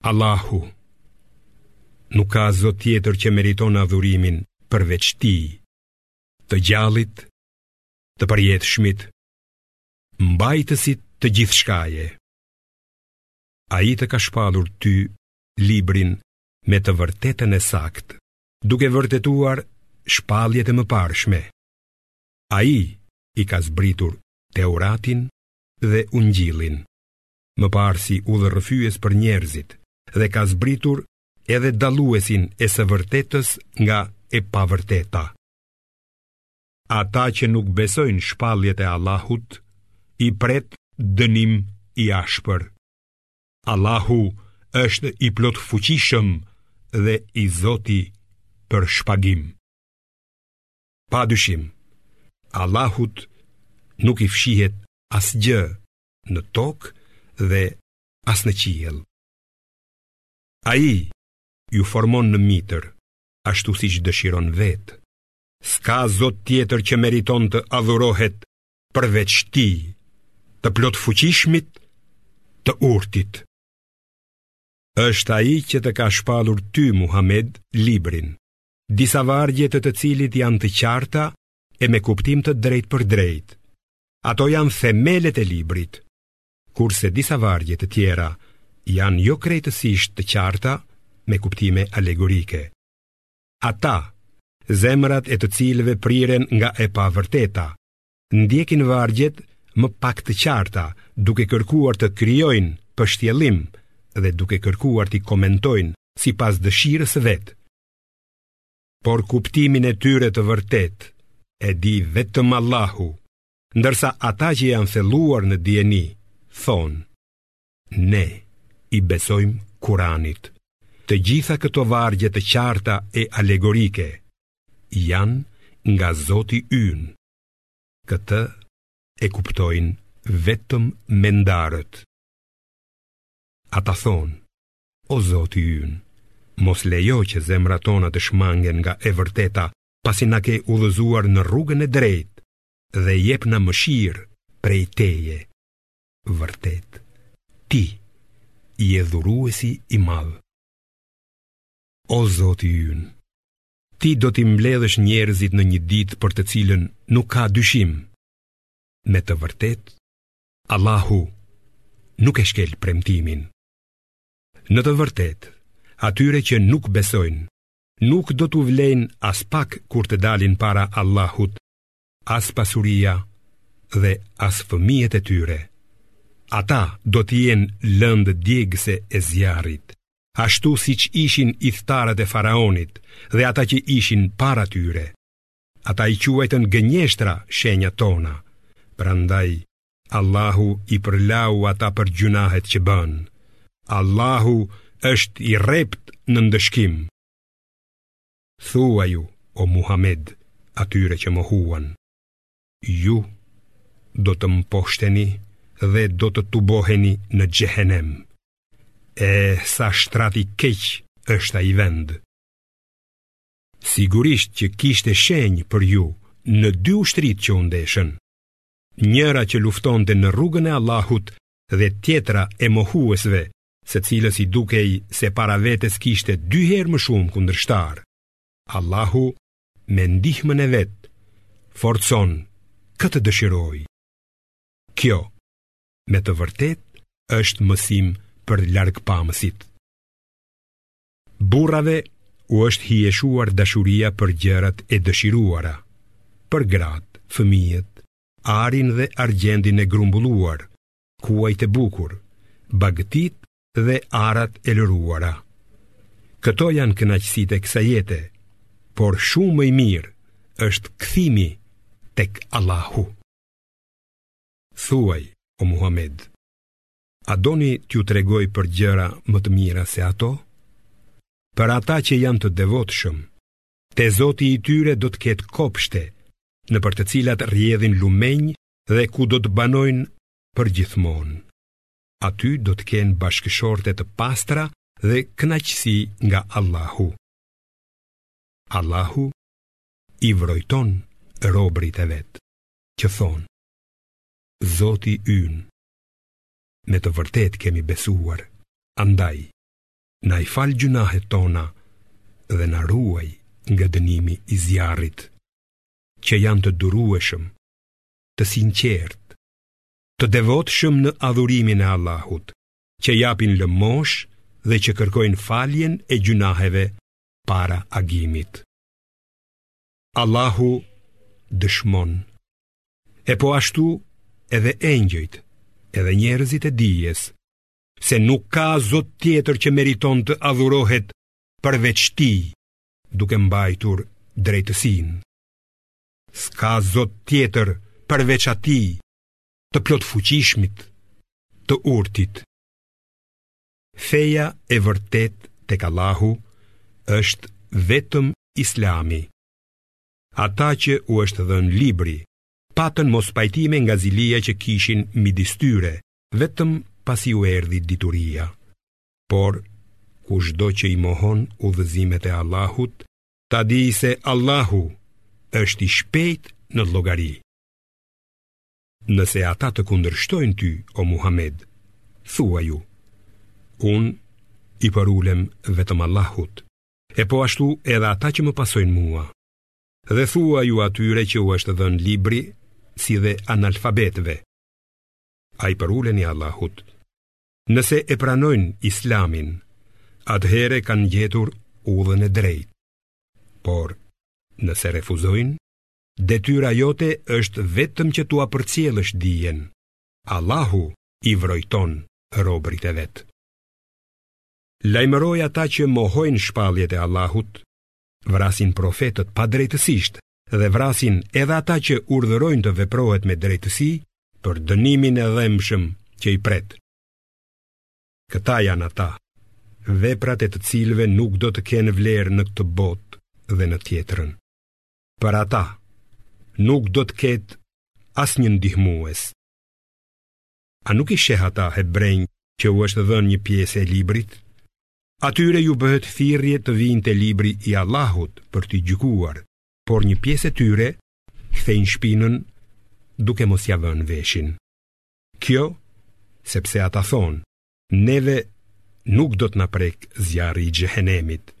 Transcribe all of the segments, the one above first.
Allahu Nuk ka zot tjetër që meriton adhurimin përveç tij Të gjallit Të përjetshmit Mbajtësit të gjithçkaje Ai të ka shpallur ty librin me të vërtetën e saktë Duke vërtetuar shpalljet e mëparshme Ai i ka zbritur teuratin dhe ungjillin më parë si udhërrëfyes për njerëzit dhe ka zbritur edhe dalluesin e së vërtetës nga e pavërteta. Ata që nuk besojnë shpalljet e Allahut, i pret dënim i ashpër. Allahu është i plotfuqishëm dhe i zoti për shpagim. Pa dyshim, Allahut nuk i fshihet asgjë në tokë dhe as në qiell. Ai ju formon në mitër, ashtu siç dëshiron vetë. S'ka zot tjetër që meriton të adhurohet përveç tij, të plotfuqishmit, të urtit. Është ai që të ka shpallur ty Muhammed librin, disa vargje të të cilit janë të qarta e me kuptim të drejtpërdrejtë. Ato janë themelet e librit, kurse disa vargje të tjera janë jo krejtësisht të qarta me kuptime alegorike. Ata, zemrat e të cilëve priren nga e pavërteta, ndjekin vargjet më pak të qarta duke kërkuar të krijojnë pështjellim dhe duke kërkuar t'i komentojnë sipas dëshirës së vet. por kuptimin e tyre të vërtetë e di vetëm Allahu, ndërsa ata që janë thelluar në dijeni, thonë, ne i besojmë kuranit, të gjitha këto vargje të qarta e alegorike, janë nga zoti ynë, këtë e kuptojnë vetëm mendarët. Ata thonë, O Zoti ynë, mos lejo që zemrat tona të shmangen nga e vërteta, pasi na ke udhëzuar në rrugën e drejtë dhe jepna mëshirë prej teje. Vërtet, ti je dhuruesi i madh. O Zoti ynë, ti do t'i mbledhësh njerëzit në një ditë për të cilën nuk ka dyshim. Me të vërtetë, Allahu nuk e shkel premtimin. Në të vërtetë, atyre që nuk besojnë, nuk do t'u vlejnë aspak kur të dalin para Allahut, as pasuria dhe as fëmijët e tyre. Ata do të jenë lëndë djegëse e zjarrit, ashtu siç ishin ithtarët e faraonit dhe ata që ishin para tyre. Ata i quajtën gënjeshtra shenjat tona, prandaj Allahu i përlau ata për gjynahet që bënë. Allahu është i rreptë në ndëshkim. Thuaju, o Muhammed, atyre që mohuan, ju do të mposhteni dhe do të tuboheni në xhehenem. E sa shtrat i keq është ai vend. Sigurisht që kishte shenjë për ju në dy ushtritë që u ndeshën. njëra që luftonte në rrugën e Allahut dhe tjetra e mohuesve, së cilës i dukej se para vetes kishte dy herë më shumë kundërshtarë. Allahu me ndihmën e vet forcon kë të dëshirojë. Kjo me të vërtetë është mësim për largpamësit. Burrave u është hijeshuar dashuria për gjërat e dëshiruara, për gratë, fëmijët, arin dhe argjendin e grumbulluar, kuajt e bukur, bagëtitë dhe arat e lëruara. Këto janë kënaqësitë e kësaj jete, por shumë më i mirë është kthimi tek Allahu. Thuaj, o Muhammed, A doni t'ju tregoj për gjëra më të mira se ato? Për ata që janë të devotshëm, te Zoti i tyre do të ketë kopshte, nëpër të cilat rrjedhin lumenj dhe ku do të banojnë përgjithmonë. Aty do të kenë bashkëshorte të pastra dhe kënaqësi nga Allahu. Allahu i vrojton robërit e vet, që thonë, Zoti ynë, Me të vërtetë kemi besuar, andaj, na i fal gjynahet tona dhe na ruaj nga dënimi i zjarrit, që janë të durueshëm, të sinqertë, të devotshëm në adhurimin e Allahut, që japin lëmoshë dhe që kërkojnë faljen e gjynaheve para agimit. Allahu dëshmon E po ashtu edhe engjëjt, edhe njerëzit e dijes, se nuk ka zot tjetër që meriton të adhurohet përveç tij, duke mbajtur drejtësinë. S'ka zot tjetër përveç atij, të plotfuqishmit, të urtit. Feja e vërtetë tek Allahu është vetëm islami. Ata që u është dhënë libri patën mospajtime nga zilia që kishin midis tyre, vetëm pasi u erdhi dituria. Por kushdo që i mohon udhëzimet e Allahut, ta dijë se Allahu është i shpejtë në llogari. Nëse ata të kundërshtojnë ty, o Muhamed, thuaju, unë i përulem vetëm Allahut. e po ashtu edhe ata që më pasojnë mua. Dhe thuaju atyre që u është dhënë libri, si dhe analfabetëve. A i përuleni Allahut. Nëse e pranojnë islamin, atëherë kanë gjetur udhën e drejtë. Por, nëse refuzojnë, detyra jote është vetëm që t'ua përcjellësh dijen. Allahu i vrojton robërit e vet. Lajmëroji ata që mohojnë shpalljet e Allahut, vrasin profetët padrejtësisht dhe vrasin edhe ata që urdhërojnë të veprohet me drejtësi për dënimin e dhembshëm që i pret. Këta janë ata, veprat e të cilëve nuk do të kenë vlerë në këtë botë dhe në tjetrën. Për ata, nuk do të ketë asnjë ndihmues. A nuk i sheh ata hebrenj që u është dhënë një pjesë e librit? Atyre u bëhet thirrje të vijnë te libri i Allahut për t'i gjykuar, por një pjesë e tyre kthejnë shpinën duke mos ia vënë veshin. Kjo sepse ata thonë, neve nuk do të na prekë zjarri i xhehenemit,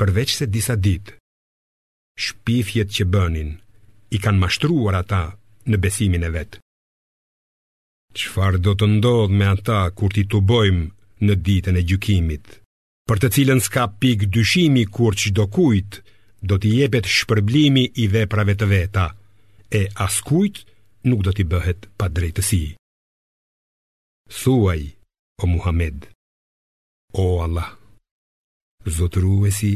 përveçse disa ditë. Shpifjet që bënin i kanë mashtruar ata në besimin e vet. Çfarë do të ndodhë me ata kur t'i tubojmë në ditën e gjykimit, për të cilën s'ka pikë dyshimi kur çdokujt do t'i jepet shpërblimi i veprave të veta, e askujt nuk do t'i bëhet padrejtësi. Thuaj, o Muhamed, o Allah, zotëruesi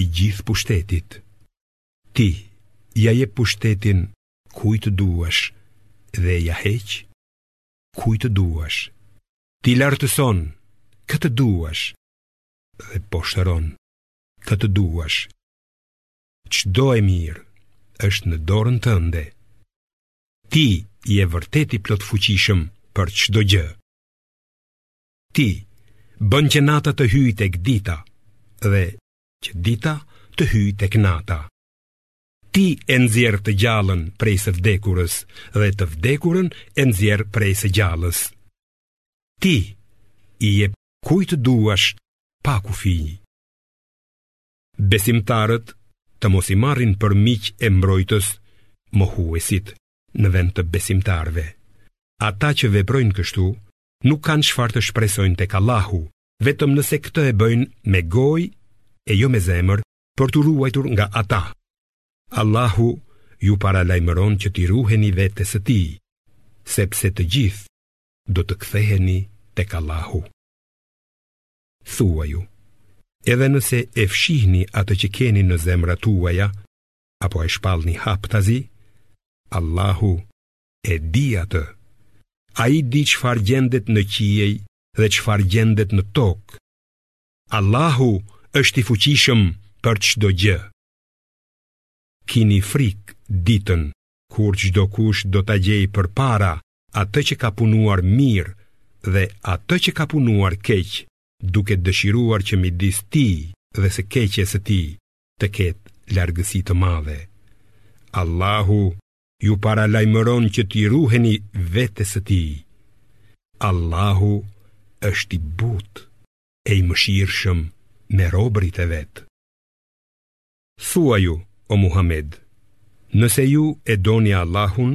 i gjithë pushtetit, ti ia jep pushtetin kujt të duash dhe ia heq kujt të duash. Ti lartëson kë të duash dhe poshtëron kë të duash. Çdo e mirë është në dorën tënde. Ti je vërtet i plotfuqishëm për çdo gjë. Ti bën që nata të hyjë tek dita dhe që dita të hyjë tek nata. Ti e nxjerr të gjallën prej së vdekurës dhe të vdekurën e nxjerr prej së gjallës. Ti i jep kujt të duash pa kufij. Besimtarët të mos i marrin për miq e mbrojtës mohuesit në vend të besimtarëve. Ata që veprojnë kështu nuk kanë çfarë të shpresojnë tek Allahu, vetëm nëse këtë e bëjnë me gojë e jo me zemër për t'u ruajtur nga ata. Allahu ju paralajmëron që t'i ruheni vetes së tij, sepse të gjithë do të ktheheni tek Allahu. Thuaju, edhe nëse e fshihni atë që keni në zemrat tuaja apo e shpallni haptazi, Allahu e di atë. Ai di çfarë gjendet në qiej dhe çfarë gjendet në tokë. Allahu është i fuqishëm për çdo gjë. Kini frikë ditën kur çdokush do ta gjejë përpara atë që ka punuar mirë dhe atë që ka punuar keq, duke dëshiruar që midis tij dhe së keqes së tij të ketë largësi të madhe. Allahu ju paralajmëron që t'i ruheni vetes së tij. Allahu është i butë. e i mëshirshëm me robërit e vet. Thuaju, o Muhamed, nëse ju e doni Allahun,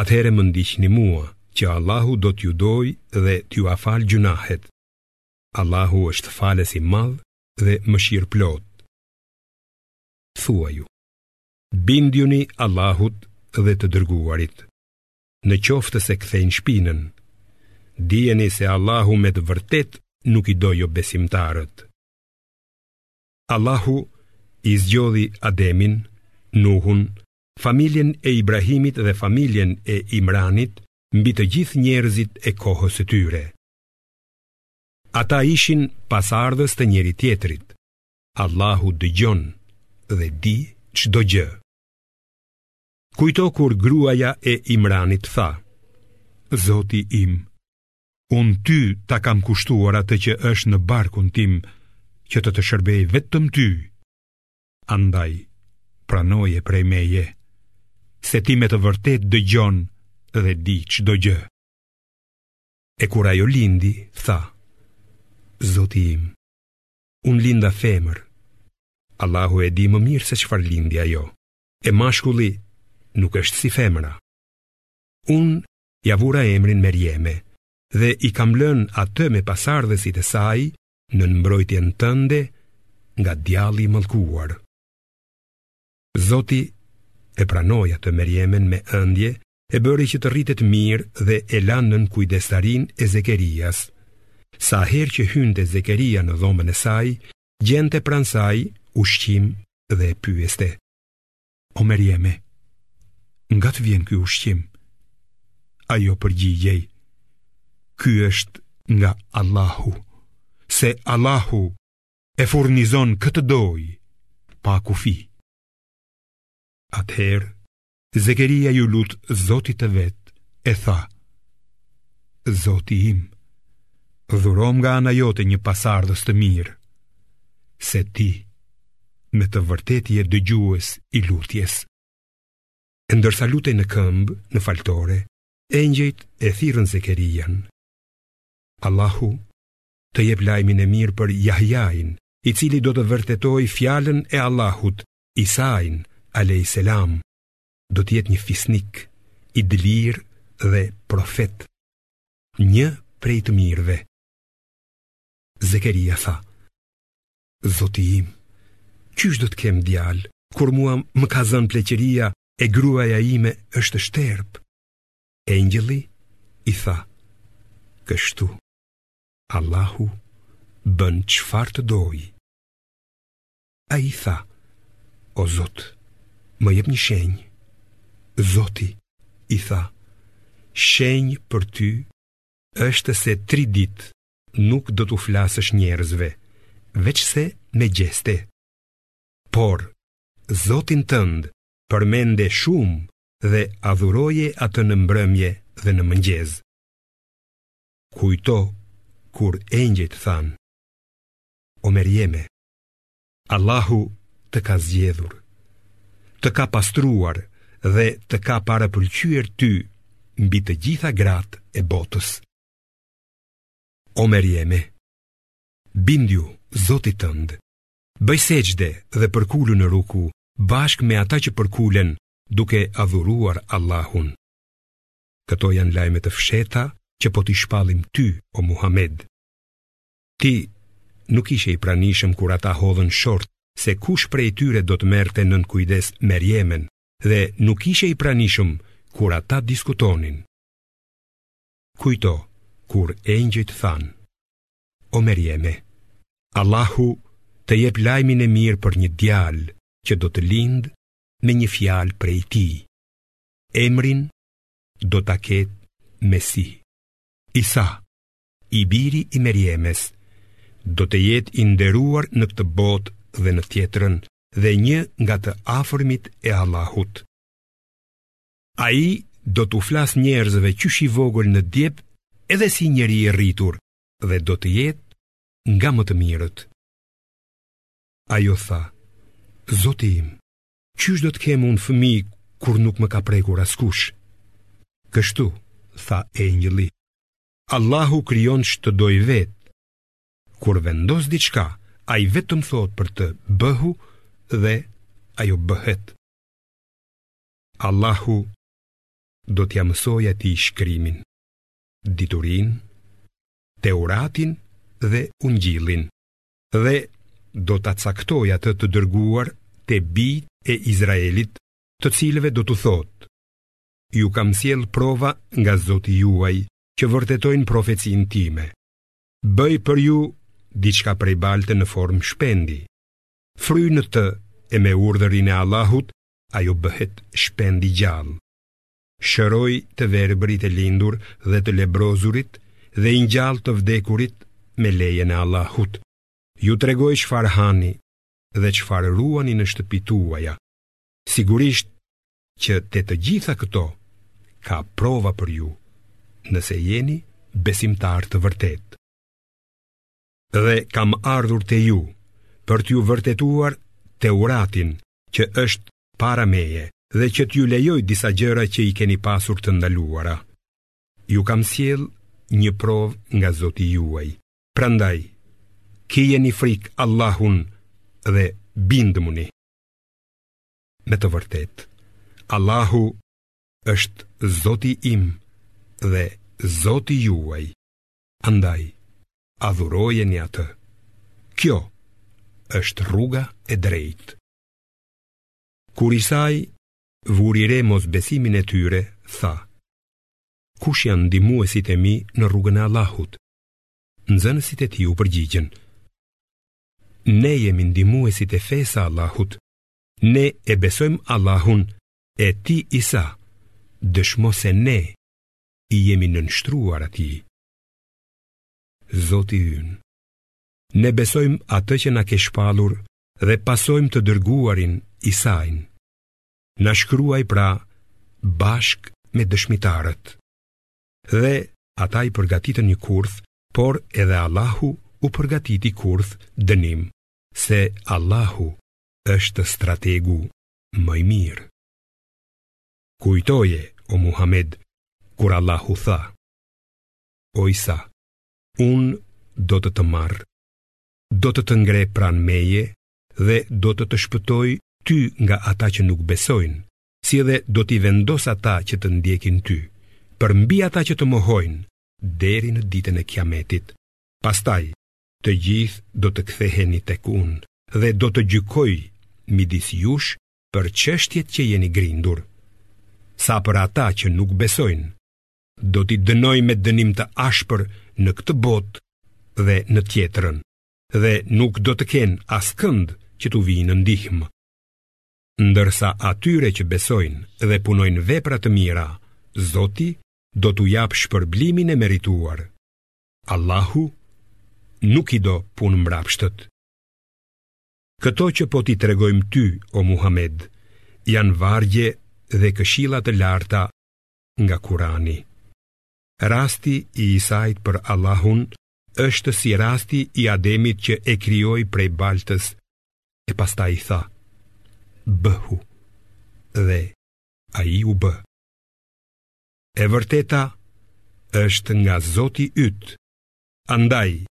atëherë më ndiqni mua, që Allahu do t'ju dojë dhe t'jua falë gjynahet. Allahu është falës i madh dhe mëshirëplotë. Thuaju, bindjuni Allahut dhe të dërguarit. Në qoftë se kthejnë shpinën, dijeni se Allahu me të vërtetë nuk i do jobesimtarët. Allahu i zgjodhi Ademin, Nuhun, familjen e Ibrahimit dhe familjen e Imranit mbi të gjithë njerëzit e kohës së tyre. Ata ishin pasardhës të njëri-tjetrit. Allahu dëgjon dhe di çdo gjë. Kujto kur gruaja e Imranit tha, Zoti im, unë ty ta kam kushtuar atë që është në barkun tim, që të të shërbejë vetëm ty. Andaj, pranoje prej meje, se ti me të vërtetë dëgjon dhe di çdo gjë. E kur ajo lindi, tha, Zoti im, unë linda femër, Allahu e di më mirë se çfarë lindi ajo. e mashkulli nuk është si femra. Unë ia vura emrin Merjeme dhe i kam lënë atë me pasardhësit e saj nën mbrojtjen tënde nga djalli i mallkuar. Zoti e pranoi atë Merjemen me ëndje e bëri që të rritet mirë dhe e la nën kujdestarinë e Zekerias. Sa herë që hynte Zekeria në dhomën e saj, gjente pranë saj ushqim dhe e pyeste. O Merjeme, nga të vjen ky ushqim? Ajo përgjigjej, ky është nga Allahu, se Allahu e furnizon kë të dojë, pa kufi. Atëherë, Zekeria iu lut Zotit të vet e tha: Zoti im, dhuromë nga ana jote një pasardhës të mirë, se ti me të vërtetë je dëgjues i lutjes. E ndërsa lutej në këmbë, në faltore, engjëjt e thirrën Zekerian. Allahu të jep lajmin e mirë për Jahjain, i cili do të vërtetojë fjalën e Allahut Isain alejhi selam do të jetë një fisnik i dëlirë dhe profet, një prej të mirëve. Zekeria tha: Zoti im, qysh do të kem djalë, kur mua më ka zënë pleqëria e gruaja ime është shterpë. Engjëlli i tha: Kështu Allahu bën çfarë të dojë. Ai tha, o Zot, më jep një shenjë. Zoti i tha, shenjë për ty është se tri ditë nuk do t'u flasësh njerëzve, veçse me gjeste. Por, Zotin tënd përmende shumë dhe adhuroje atë në mbrëmje dhe në mëngjes. Kujto kur engjëjt thanë: O Merjeme, Allahu të ka zgjedhur, të ka pastruar dhe të ka parapëlqyer ty mbi të gjitha gratë e botës. O Merjeme, bindju Zotit tënd, bëj sexhde dhe përkulu në ruku bashkë me ata që përkulen duke adhuruar Allahun. Këto janë lajme të fshehta që po t'i shpallim ty, o Muhammed. Ti nuk ishe i pranishëm kur ata hodhën short se kush prej tyre do të merrte nën kujdes Merjemen dhe nuk ishe i pranishëm kur ata diskutonin. Kujto kur engjëjt thanë: O Merjeme, Allahu të jep lajmin e mirë për një djalë që do të lindë me një fjalë prej tij. Emrin do ta ketë Mesih. Isa, i biri i Merjemes, do të jetë i nderuar në këtë botë dhe në tjetrën dhe një nga të afërmit e Allahut. Ai do t'u flasë njerëzve qysh i vogël në djep edhe si njeri i rritur dhe do të jetë nga më të mirët. Ajo tha, Zoti im, qysh do të kem unë fëmijë kur nuk më ka prekur askush? Kështu, tha engjëlli, Allahu krijon ç'të dojë vetë. Kur vendos diçka, ai vetëm thotë për të bëhu dhe ajo bëhet. Allahu do t'ia mësojë atij shkrimin, diturinë, Teuratin dhe Ungjillin, dhe do ta caktojë atë të dërguar te bijtë e Izraelit, të cilëve do t'u thotë, ju kam sjellë prova nga Zoti juaj që vërtetojnë profecinë time. Bëj për ju diçka prej balte në formë shpendi. Fryj në të e me urdhrin e Allahut, ajo bëhet shpend i gjallë. Shëroj të verbrit e lindur dhe të lebrozurit dhe i ngjall të vdekurit me lejen e Allahut. Ju tregoj çfarë hani dhe çfarë ruani në shtëpitë tuaja. Sigurisht që te të gjitha këto ka prova për ju, nëse jeni besimtarë të vërtetë. Dhe kam ardhur te ju për t'ju vërtetuar Teuratin që është para meje dhe që t'ju lejoj disa gjëra që i keni pasur të ndaluara. Ju kam sjellë një provë nga Zoti juaj. Prandaj, kijeni frikë Allahun dhe bindmuni. Me të vërtetë, Allahu është Zoti im dhe Zoti juaj. Andaj, adhurojeni atë. Kjo është rruga e drejtë. Kur Isai vuri re mosbesimin e tyre, tha, kush janë ndihmuesit e mi në rrugën e Allahut? Nxënësit e tij u përgjigjen, ne jemi ndihmuesit e fesë së Allahut, Ne e besojmë Allahun e ti Isa, dëshmo se ne i jemi nënshtruar atij. Zoti ynë, ne besojmë atë që na ke shpallur dhe pasojmë të dërguarin Isain. Na shkruaj pra bashkë me dëshmitarët. Dhe ata i përgatitën një kurth, por edhe Allahu u përgatiti kurth dënim, se Allahu është strategu më i mirë. Kujtoje, o Muhamed, kur Allahu tha, O Isa, unë do të të marr, do të të ngre pranë meje dhe do të të shpëtoj ty nga ata që nuk besojnë, si edhe do t'i vendos ata që të ndjekin ty, përmbi ata që të mohojnë, deri në ditën e kiametit. Pastaj, të gjithë do të ktheheni tek unë dhe do të gjykoj midis jush për çështjet që jeni grindur. Sa për ata që nuk besojnë, do t'i dënoj me dënim të ashpër në këtë botë dhe në tjetrën, dhe nuk do të kenë askënd që t'u vijë në ndihmë. Ndërsa atyre që besojnë dhe punojnë vepra të mira, Zoti do t'u japë shpërblimin e merituar. Allahu nuk i do punëmbrapshtët. Këto që po t'i tregojmë ty, o Muhamed, janë vargje dhe këshilla të larta nga Kurani. Rasti i Isait për Allahun është si rasti i Ademit që e krijoi prej baltës e pastaj i tha: Bëhu. Dhe ai u bë. E vërteta është nga Zoti yt. Andaj,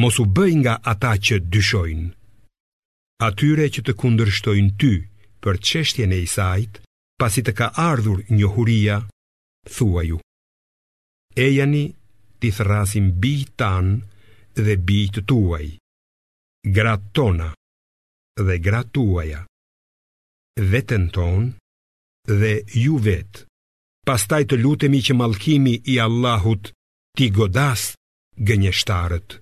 mos u bëj nga ata që dyshojnë. Atyre që të kundërshtojnë ty për çështjen e Isait, pasi të ka ardhur njohuria, thuaju. Ejani t'i thërrasim bijtë tanë dhe bijtë tuaj, gratë tona dhe gratë tuaja, veten tonë dhe ju vetë. Pastaj të lutemi që mallkimi i Allahut t'i godas gënjeshtarët.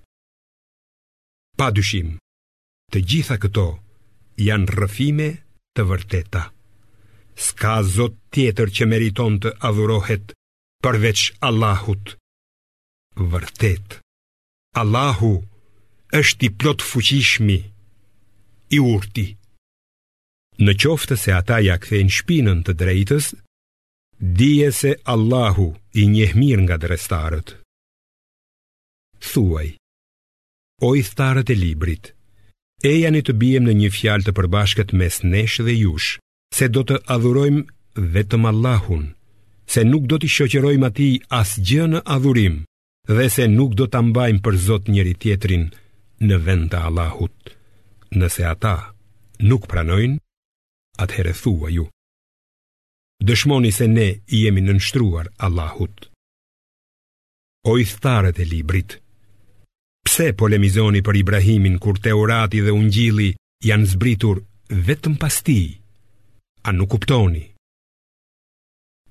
Pa dyshim, të gjitha këto janë rrëfime të vërteta. S'ka zot tjetër që meriton të adhurohet përveç Allahut. Vërtet, Allahu është i plotfuqishmi, i urti. Në qoftë se ata ia kthejnë shpinën së drejtës, dije se Allahu i njeh mirë ngatërrestarët. Thuaj, o ithtarët e librit, ejani të biem në një fjalë të përbashkët mes nesh dhe jush, se do të adhurojmë vetëm Allahun, se nuk do t'i shoqërojmë atij asgjë në adhurim, dhe se nuk do ta mbajmë për Zot njëri-tjetrin në vend të Allahut. Nëse ata nuk pranojnë, atëherë thuaju. Dëshmoni se ne i jemi nënshtruar Allahut. O ithtarët e librit, pse polemizoni për Ibrahimin kur Teurati dhe Ungjilli janë zbritur vetëm pas tij? A nuk kuptoni?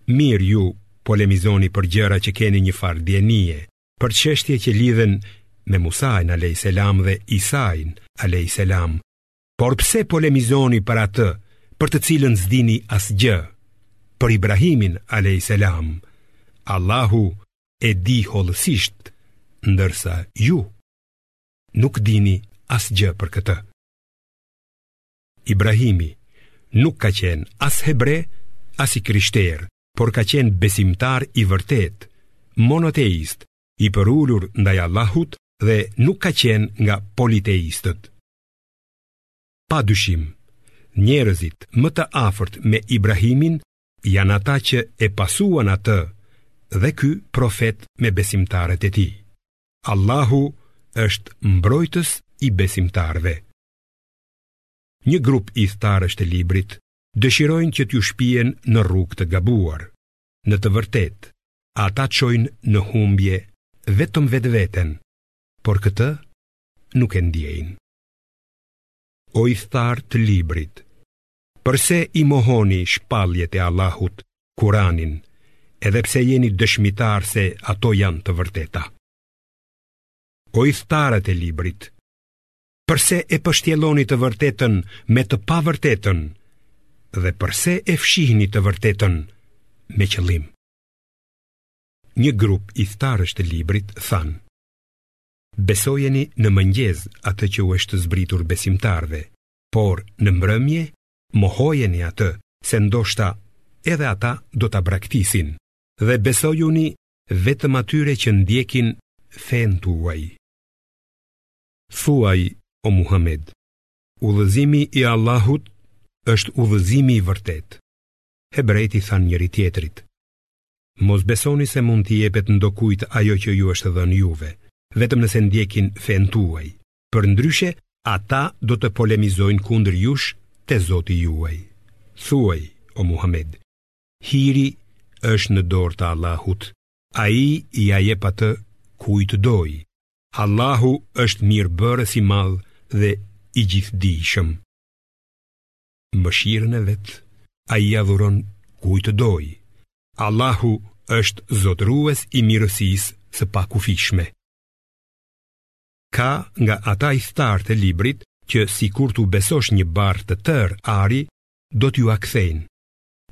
Mirë ju polemizoni për gjëra që keni njëfarë dijenie, për çështje që lidhen me Musain alayhis salam dhe Isain alayhis salam. Por pse polemizoni për atë për të cilën s'dini asgjë? Për Ibrahimin alayhis salam. Allahu e di hollësisht, ndërsa ju nuk dini asgjë për këtë. Ibrahimi nuk ka qenë as hebre, as i krishterë, por ka qenë besimtar i vërtetë, monoteist, i përulur ndaj Allahut dhe nuk ka qenë nga politeistët. Pa dyshim, njerëzit më të afërt me Ibrahimin janë ata që e pasuan atë dhe ky profet me besimtarët e tij. Allahu është mbrojtës i besimtarëve. Një grup ithtarësh të librit dëshirojnë që t'ju shpien në rrugë të gabuar. Në të vërtetë, ata çojnë në humbje vetëm vetveten, por këtë nuk e ndiejnë. O ithtarë të librit, përse i mohoni shpalljet e Allahut, Kur'anin, edhe pse jeni dëshmitarë se ato janë të vërteta? O ithtarët e librit, Përse e pështjelloni të vërtetën me të pavërtetën dhe përse e fshihni të vërtetën me qëllim? Një grup ithtarësh të librit thanë: Besojeni në mëngjes atë që u është zbritur besimtarëve, por në mbrëmje mohojeni atë se ndoshta edhe ata do ta braktisin dhe besojuni vetëm atyre që ndjekin fenë tuaj. Thuaj, o Muhammed, udhëzimi i Allahut është udhëzimi i vërtetë. Hebrenjtë i thanë njëri-tjetrit, mos besoni se mund t'i jepet ndokujt ajo që ju është dhënë juve, vetëm nëse ndjekin fenë tuaj, përndryshe ata do të polemizojnë kundër jush te Zoti juaj. Thuaj, o Muhammed, hiri është në dorë të Allahut, ai ia jep atë kujt të dojë, Allahu është mirëbërës i madh dhe i gjithëdijshëm. Mëshirën e vet, ai ia dhuron kujt të dojë. Allahu është zotërues i mirësisë së pakufishme. Ka nga ata ithtarë të librit që sikur t'u besosh një barrë të tërë ari, do t'jua kthejnë.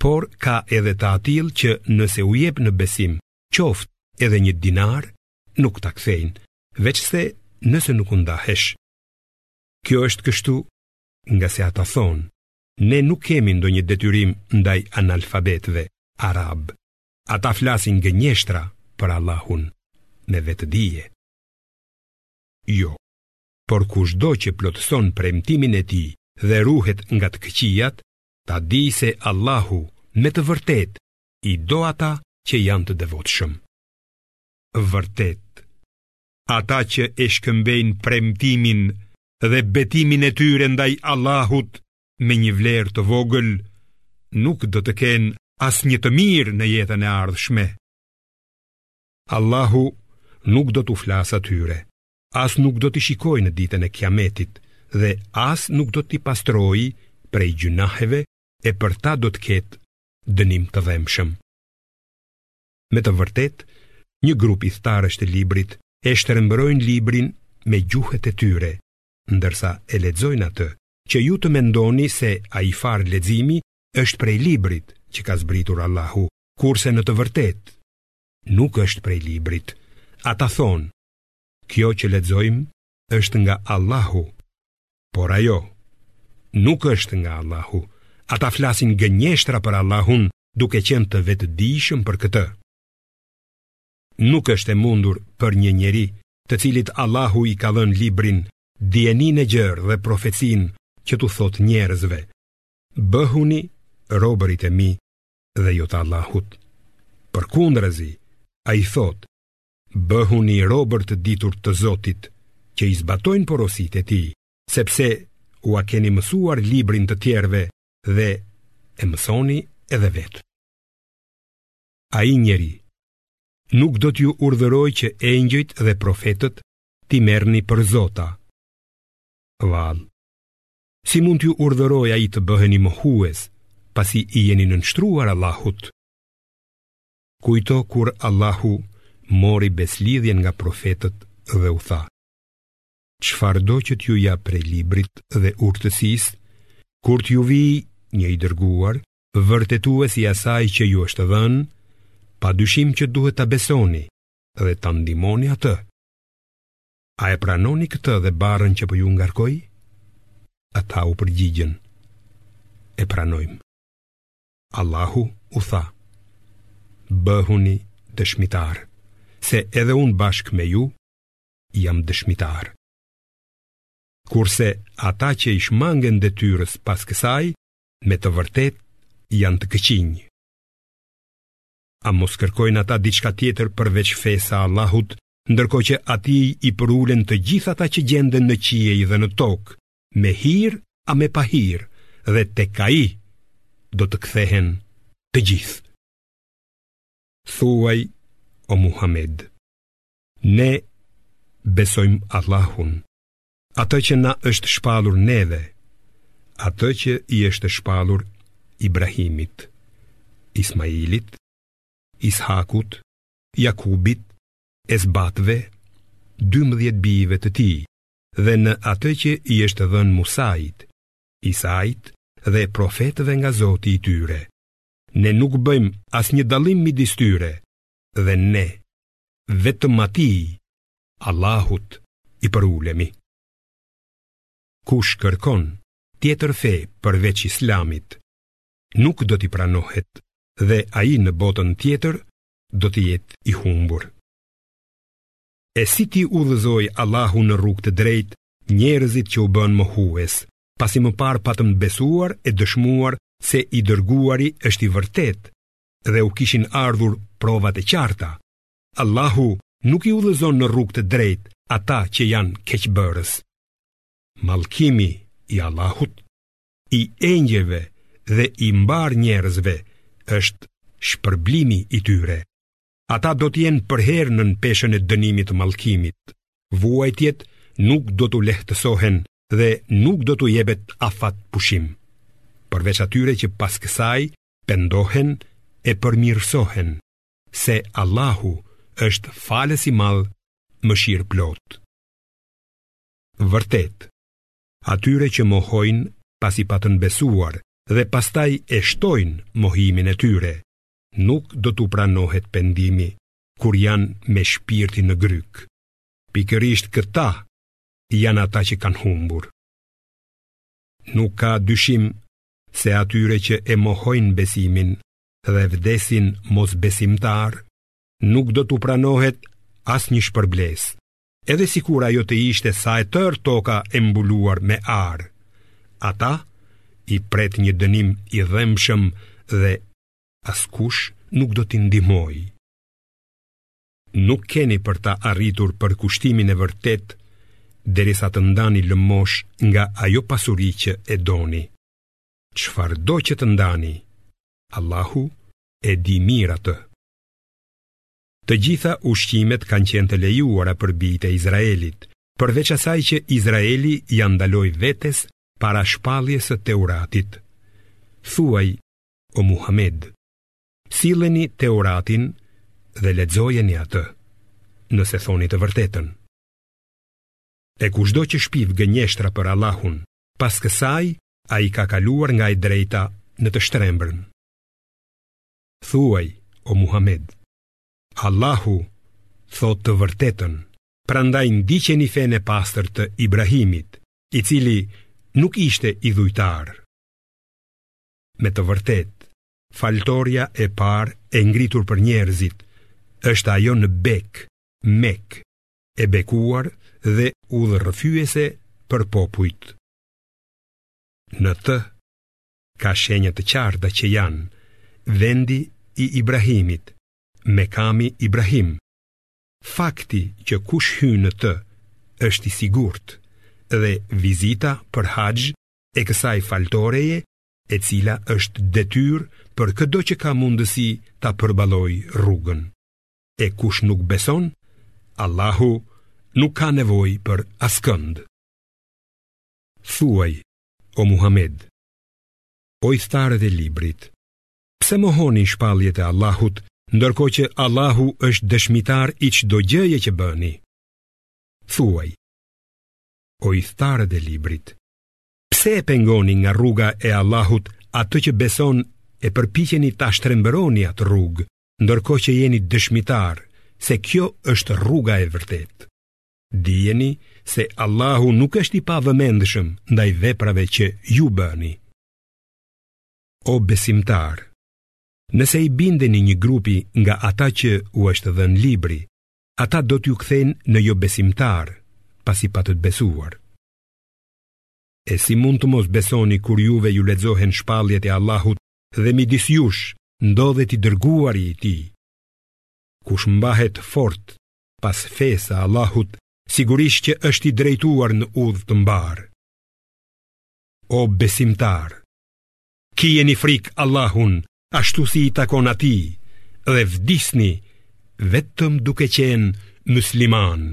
Por ka edhe të atillë që nëse u jep në besim, qoftë edhe një dinar, nuk ta kthejnë, veçse nëse nuk u ndahesh. Kjo është kështu ngase ata thonë, ne nuk kemi ndonjë detyrim ndaj analfabetëve arabë. Ata flasin gënjeshtra për Allahun me vetëdije. Jo, por kushdo që plotëson premtimin e tij dhe ruhet nga të këqijat, ta dijë se Allahu me të vërtetë i do ata që janë të devotshëm. vërtet. Ata që e shkëmbejnë premtimin dhe betimin e tyre ndaj Allahut me një vlerë të vogël, nuk do të kenë asnjë të mirë në jetën e ardhshme. Allahu nuk do t'u flasë atyre, as nuk do t'i shikojë në ditën e kiametit dhe as nuk do t'i pastrojë prej gjynaheve e për ta do të ketë dënim të dhembshëm. Me të vërtetë, një grup ithtarësh të librit e shtrembërojnë librin me gjuhët e tyre, ndërsa e lexojnë atë, që ju të mendoni se ai farë leximi është prej librit që ka zbritur Allahu, kurse në të vërtetë nuk është prej librit. Ata thonë, kjo që lexojmë është nga Allahu, por ajo nuk është nga Allahu. Ata flasin gënjeshtra për Allahun duke qenë të vetëdijshëm për këtë. Nuk është e mundur për një njeri, të cilit Allahu i ka dhënë librin, dijeninë e gjerë dhe profecinë që t'u thotë njerëzve: Bëhuni robërit e mi dhe jo të Allahut. Përkundrazi, ai thotë: Bëhuni robër të ditur të Zotit, që i zbatojnë porositë e tij, sepse ua keni mësuar librin të tjerëve dhe e mësoni edhe vetë. Ai njeri, nuk do t'ju urdhërojë që engjëjt dhe profetët t'i merrni për Zota. Vallë, si mund t'ju urdhërojë ai të bëheni mohues, pasi i jeni nënshtruar Allahut? Kujto kur Allahu mori besëlidhjen nga profetët dhe u tha, Çfarëdo që t'ju jap prej librit dhe urtësisë, kur t'ju vijë një i dërguar, vërtetues i asaj që ju është dhënë, pa dyshim që duhet ta besoni dhe ta ndihmoni atë. A e pranoni këtë dhe barrën që po ju ngarkoj? Ata u përgjigjën, e pranojmë. Allahu u tha, bëhuni dëshmitarë, se edhe unë bashkë me ju, jam dëshmitar. Kurse ata që i shmangen detyrës pas kësaj, me të vërtetë janë të këqinj. A mos kërkojnë ata diçka tjetër përveç fesë së Allahut, ndërkohë që atij i përulen të gjithë ata që gjenden në qiej dhe në tokë, me hir a me pahir dhe tek ai do të kthehen të gjithë. Thuaj o Muhamed, ne besojmë Allahun, atë që na është shpallur neve, atë që i është shpallur Ibrahimit, Ismailit, Ishakut, Jakubit, Esbatëve, 12 bijve të tij, dhe në atë që i është dhënë Musait, Isait dhe profetëve nga Zoti i tyre. Ne nuk bëjmë asnjë dallim midis tyre dhe ne vetëm atij Allahut i përulemi. Kush kërkon tjetër fe përveç Islamit, nuk do t'i pranohet dhe ai në botën tjetër do të jetë i humbur. E si t'i udhëzojë Allahu në rrugë të drejtë njerëzit që u bënë mohues, pasi më parë patën besuar e dëshmuar se i dërguari është i vërtetë dhe u kishin ardhur provat e qarta. Allahu nuk i udhëzon në rrugë të drejtë ata që janë keqbërës. Mallkimi i Allahut, i engjëjve dhe i mbarë njerëzve është shpërblimi i tyre. ata do të jenë përherë nën peshën e dënimit të mallkimit. Vuajtjet nuk do t'u lehtësohen dhe nuk do t'u jepet afat pushim. Përveç atyre që pas kësaj pendohen e përmirësohen, se Allahu është falës i madh, mëshirëplotë. Vërtet, atyre që mohojnë pasi patën besuar dhe pastaj e shtojnë mohimin e tyre, nuk do t'u pranohet pendimi kur janë me shpirtin në grykë. Pikërisht këta janë ata që kanë humbur. Nuk ka dyshim se atyre që e mohojnë besimin dhe vdesin mosbesimtarë, nuk do t'u pranohet asnjë shpërblesë, edhe sikur ajo të ishte sa e tërë toka e mbuluar me ar. Ata i pret një dënim i dhembshëm dhe askush nuk do t'i ndihmojë. Nuk keni për ta arritur përkushtimin e vërtetë derisa të ndani lëmoshë nga ajo pasuri që e doni. Çfarëdo që të ndani, Allahu e di mirë atë. Të gjitha ushqimet kanë qenë të lejuara për bijtë e Izraelit, përveç asaj që Izraeli ia ndaloi vetes para shpalljes së Teuratit. Thuaj, o Muhammed, silleni Teuratin dhe lexojeni atë, nëse thoni të vërtetën. E kushdo që shpif gënjeshtra për Allahun, pas kësaj ai ka kaluar nga e drejta në të shtrembërën. Thuaj, o Muhammed, Allahu thotë të vërtetën, prandaj ndiqeni fenë e pastër të Ibrahimit, i cili nuk ishte idhujtar. Me të vërtetë, faltorja e parë e ngritur për njerëzit është ajo në Bekë, Mekë, e bekuar dhe udhërrëfyese për popujt. Në të, ka shenja të qarta që janë vendi i Ibrahimit, Mekami Ibrahim, fakti që kush hyn në të është i sigurt dhe vizita për haxh e kësaj faltoreje e cila është detyrë për këdo që ka mundësi ta përballojë rrugën. E kush nuk beson, Allahu nuk ka nevojë për askënd. Thuaj, o Muhammed, o ithtarët e librit, pse mohoni shpalljet e Allahut, ndërkohë që Allahu është dëshmitar i çdo gjëje që bëni? Thuaj, o ithtarët e librit. Pse e pengoni nga rruga e Allahut atë që beson e përpiqeni ta shtrembëroni atë rrugë, ndërkohë që jeni dëshmitarë se kjo është rruga e vërtetë. Dijeni se Allahu nuk është i pavëmendshëm ndaj veprave që ju bëni. O besimtarë, nëse i bindeni një grupi nga ata që u është dhënë libri, Ata do t'ju kthejnë në jobesimtarë, pasi patët besuar. E si mund të mos besoni kur juve ju lexohen shpalljet e Allahut dhe midis jush ndodhet i dërguari i tij? Kush mbahet fort pas fesë së Allahut, sigurisht që është i drejtuar në udhë të mbarë. O besimtarë, Kijeni frikë Allahun ashtu si i takon atij dhe vdisni vetëm duke qenë muslimanë.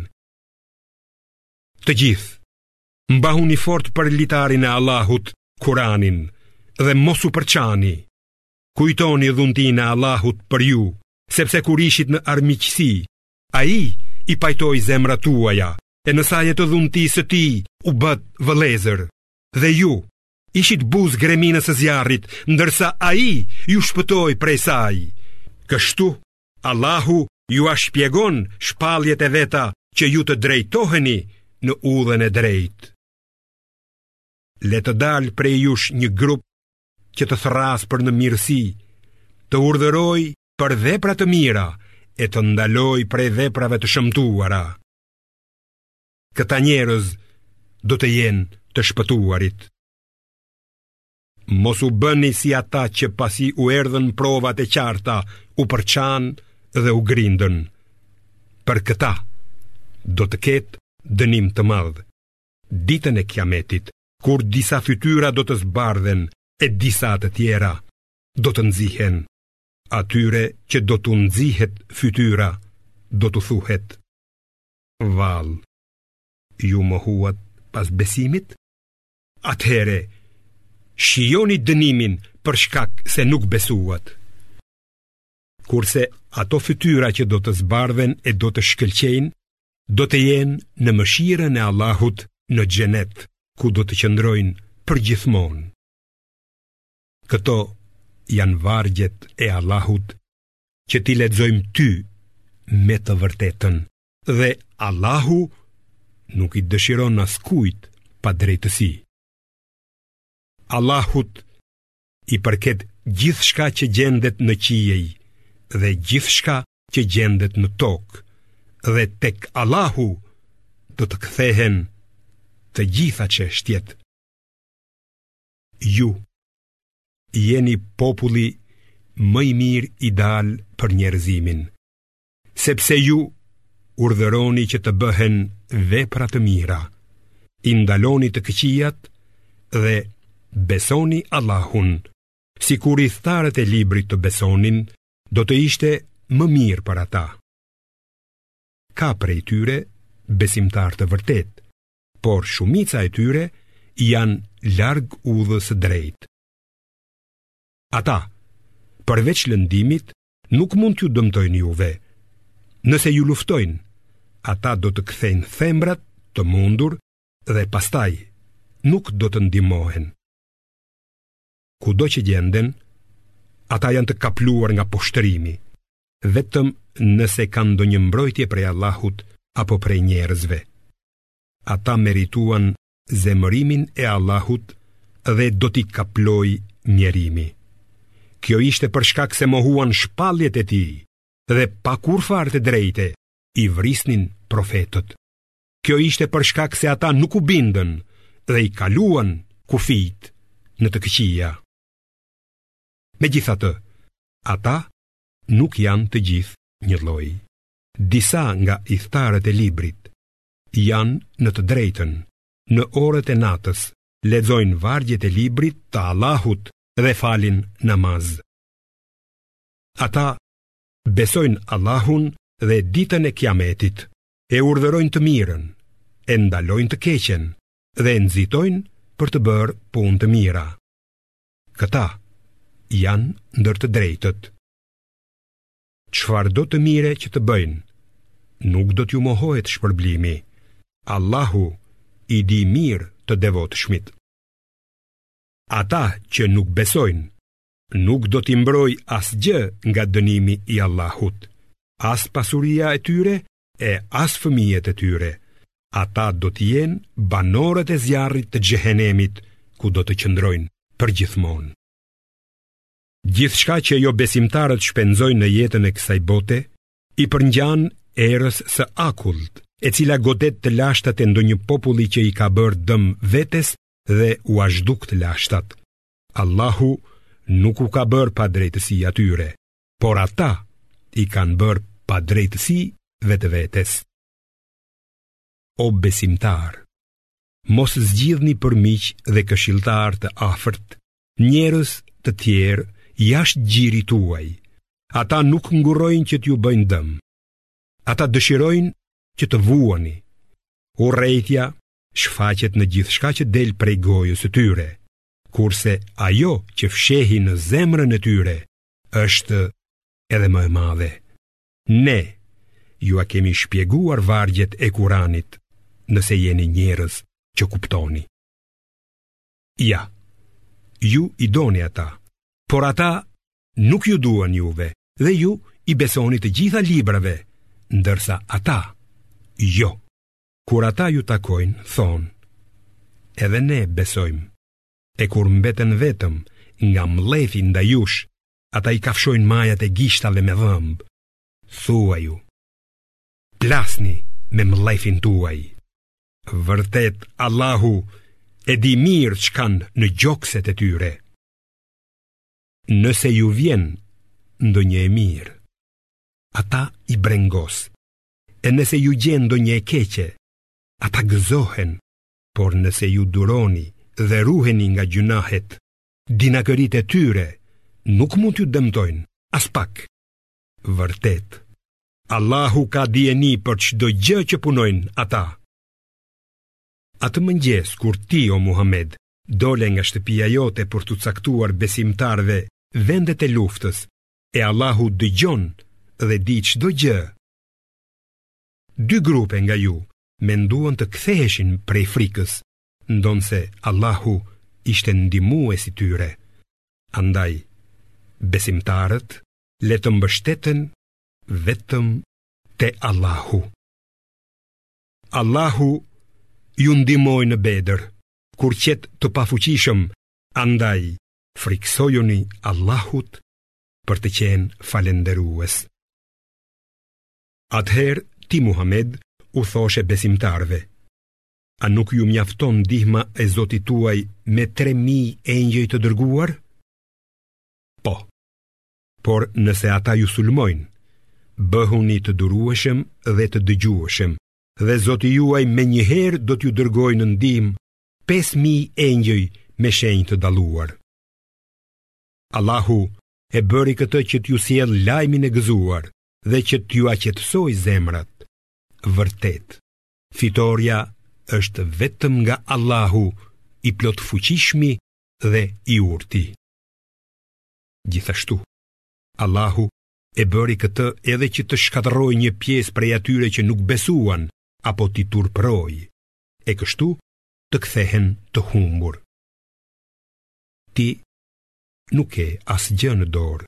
Të gjithë, mbahuni fort për litarin e Allahut, Kuranin, dhe mos u përçani. Kujtoni dhuntinë e Allahut për ju, sepse kur ishit në armiqësi, ai i pajtoi zemrat tuaja, e në saje të dhuntisë së tij u bëtë vëllezër, dhe ju ishit buzë greminës së zjarrit, ndërsa Ai ju shpëtoi prej saj. Kështu, Allahu jua shpjegon shpalljet e Veta që ju të drejtoheni në udhën e drejtë. Le të dalë prej jush një grup që të thërrasë për në mirësi, të urdhërojë për vepra të mira e të ndalojë prej veprave të shëmtuara. këta njerëz do të jenë të shpëtuarit. Mos u bëni si ata që pasi u erdhën provat e qarta, u përçanë dhe u grindën. Për këta do të ketë dënim të madh. Ditën e Kiametit, kur disa fytyra do të zbardhen e disa të tjera do të nxihen. Atyre që do t'u nxihet fytyra do t'u thuhet: Vallë, ju mohuat pas besimit? Atëherë, shijoni dënimin për shkak se nuk besuat. Kurse ato fytyra që do të zbardhen e do të shkëlqejnë, do të jenë në mëshirën e Allahut në xhenet, ku do të qëndrojnë përgjithmonë. Këto janë vargjet e Allahut që t'i lexojmë ty me të vërtetën dhe Allahu nuk i dëshiron askujt padrejtësi. Allahut i përket gjithçka që gjendet në qiej dhe gjithçka që gjendet në tokë dhe tek Allahu do të kthehen të gjitha çështjet. Ju jeni populli më i mirë i dalë për njerëzimin, sepse ju urdhëroni që të bëhen vepra të mira, i ndaloni të këqijat dhe besoni Allahun, sikur ithtarët e librit të besonin, do të ishte më mirë për ata. Ka prej tyre besimtarë të vërtetë, por shumica e tyre janë larg udhës së drejtë. Ata, përveç lëndimit, nuk mund t'ju dëmtojnë juve. Nëse ju luftojnë, ata do të kthejnë thembrat të mundur dhe pastaj nuk do të ndihmohen. kudo që gjenden, ata janë të kapluar nga poshtërimi, vetëm nëse kanë ndonjë mbrojtje prej Allahut apo prej njerëzve. Ata merituan zemërimin e Allahut dhe do t'i kaplojë mjerimi. Kjo ishte për shkak se mohuan shpalljet e tij dhe pa kurrfarë të drejte i vrisnin profetët. Kjo ishte për shkak se ata nuk u bindën dhe i kaluan kufijtë në të këqija. Megjithatë, ata nuk janë të gjithë njëlloj. Disa nga ithtarët e librit janë në të drejtën, në orët e natës, lexojnë vargjet e librit të Allahut dhe falin namaz. Ata besojnë Allahun dhe ditën e kiametit. e urdhërojnë të mirën, e ndalojnë të keqen dhe nxitojnë për të bërë punë të mira. Këta janë ndër të drejtët. Çfarëdo të mire që të bëjnë, nuk do t'u mohohet shpërblimi. Allahu i di mirë të devotshmit. Ata që nuk besojnë nuk do t'i mbrojë asgjë nga dënimi i Allahut, as pasuria e tyre e as fëmijët e tyre. Ata do të jenë banorët e zjarrit të xhehenemit, ku do të qëndrojnë përgjithmonë. Gjithçka që jobesimtarët shpenzojnë në jetën e kësaj bote, i përngjan erës së akullt, e cila godet të lashtat e ndonjë populli që i ka bërë dëm vetes dhe ua zhduk të lashtat. Allahu nuk u ka bërë padrejtësi atyre, por ata i kanë bërë padrejtësi vetvetes. O besimtarë, mos zgjidhni për miq dhe këshilltarë të afërt, njerëz të tjerë jashtë gjirit tuaj. Ata nuk ngurrojnë që t'ju bëjnë dëm. Ata dëshirojnë që të vuani. Urrejtja shfaqet në gjithçka që del prej gojës së tyre. kurse ajo që fshehin në zemrën e tyre është edhe më e madhe. Ne jua kemi shpjeguar vargjet e Kuranit nëse jeni njerëz që kuptoni. Ja, ju i doni ata, por ata nuk ju duan juve dhe ju u besoni të gjitha librave, ndërsa ata jo. Kur ata ju takojnë, thonë, edhe ne besojmë, e kur mbeten vetëm nga mllefi ndaj jush, ata i kafshojnë majat e gishtave me dhëmbë, thuaju, plasni me mllefin tuaj, vërtet Allahu e di mirë ç'kanë në gjokset e tyre. Nëse ju vjen ndonjë e mirë, ata i brengos, e nëse ju gjen ndonjë e keqe, ata gëzohen, por nëse ju duroni dhe ruheni nga gjynahet, dinakëritë e tyre nuk mund t'ju dëmtojnë, aspak. Vërtet, Allahu ka dijeni për çdo gjë që punojnë ata. Atë mëngjes kur ti o Muhamed dole nga shtëpia jote për t'u caktuar besimtarëve vendet e luftës, E Allahu dëgjon dhe di çdo gjë. Dy grupe nga ju menduan të ktheheshin prej frikës, ndonëse Allahu ishte ndihmues i tyre. Andaj, besimtarët le të mbështeten vetëm te Allahu. Allahu ju ndihmoi në Bedër, kur qetë të pafuqishëm, andaj Frikësojuni Allahut për të qenë falënderues. Atëherë ti Muhamed u thoshe besimtarëve, a nuk ju mjafton ndihma e Zotit tuaj me 3.000 engjëj të dërguar? Po, por nëse ata ju sulmojnë, bëhuni të durueshëm dhe të dëgjueshëm, dhe Zoti juaj menjëherë do t'ju dërgojë në ndihmë 5000 engjëj me shenja të dalluar. Allahu e bëri këtë që t'ju sjellë lajmin e gëzuar dhe që t'jua qetësojë zemrat. Vërtet, fitorja është vetëm nga Allahu i plotfuqishmi dhe i urti. Gjithashtu, Allahu e bëri këtë edhe që të shkatërrojë një pjesë prej atyre që nuk besuan apo t'i turpërojë, e kështu të kthehen të humbur. Ti nuk ke asgjë në dorë,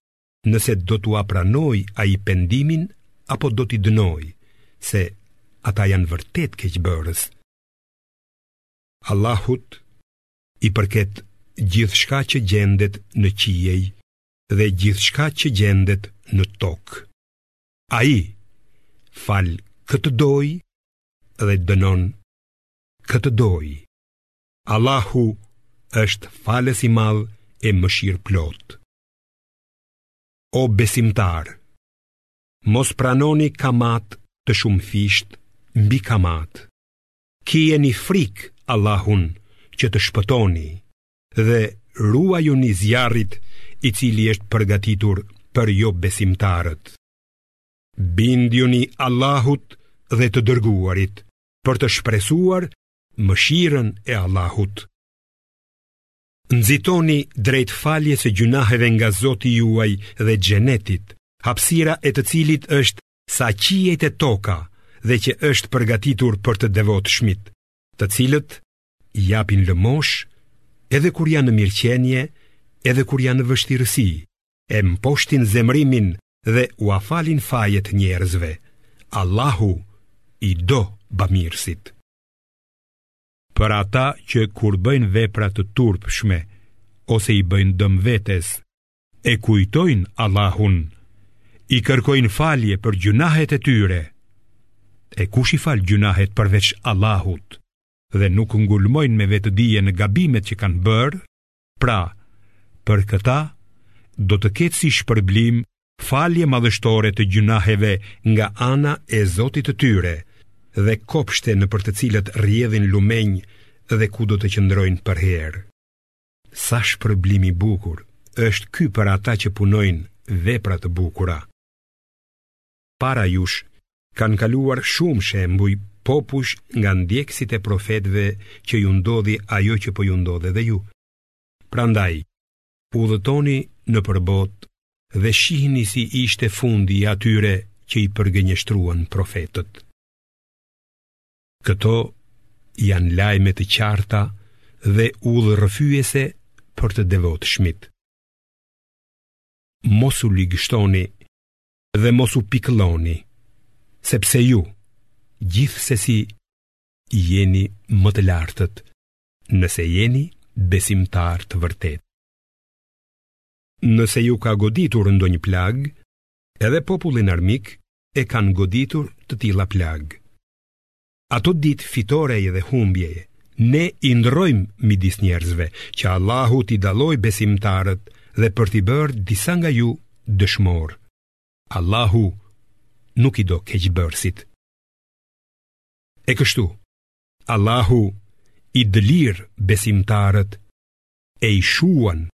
nëse do t'ua pranojë ai pendimin, apo do t'i dënojë, se ata janë vërtet keqbërës. Allahut i përket gjithçka që gjendet në qiej dhe gjithçka që gjendet në tokë. Ai fal kë të dojë, dhe dënon kë të dojë. Allahu është falës i madh e mëshirëplotë. O besimtarë, mos pranoni kamatë të shumëfishtë mbi kamatë. Kijeni frikë Allahun që të shpëtoni dhe ruajuni zjarrit i cili është përgatitur për jobesimtarët. Bindjuni Allahut dhe të dërguarit për të shpresuar mëshirën e Allahut. Nxitoni drejt faljes së gjynaheve nga Zoti juaj dhe xhenetit, hapësira e të cilit është sa qiejt e toka dhe që është përgatitur për të devotshmit, të cilët japin lëmoshë edhe kur janë në mirëqenie, edhe kur janë në vështirësi. e mposhtin zemërimin dhe ua falin fajet njerëzve. Allahu i do bamirësit. Për ata që kur bëjnë vepra të turpshme ose i bëjnë dëm vetes, e kujtojnë Allahun, i kërkojnë falje për gjynahet e tyre. E kush i fal gjynahet përveç Allahut dhe nuk ngulmojnë me vetëdije në gabimet që kanë bërë, Pra, për këta do të ketë si shpërblim falje madhështore të gjynaheve nga ana e Zotit të tyre dhe kopshte nëpër të cilët rrjedhin lumenj dhe ku do të qëndrojnë përherë. Sa shpërblim i bukur është ky për ata që punojnë vepra të bukura. Para jush kanë kaluar shumë shembuj popujsh nga ndjekësit e profetëve që iu ndodhi ajo që po ju ndodh edhe ju. Prandaj, udhëtoni nëpër botë dhe shihni si ishte fundi i atyre që i përgënjeshtruan profetët. Këto janë lajme të qarta dhe udhërrëfyese për të devotshmit. Mos u ligështoni Dhe mos u pikëlloni, sepse ju, gjithsesi, jeni më të lartët, nëse jeni besimtarë të vërtetë. Nëse ju ka goditur ndonjë plagë, edhe popullin armik e kanë goditur të tilla plagë. Ato ditë fitoreje dhe humbjeje, ne i ndërrojmë midis njerëzve që Allahu t'i dallojë besimtarët dhe për t'i bërë disa nga ju dëshmorë. Allahu nuk i do keqbërësit. E kështu, Allahu i dëlir besimtarët e i shuan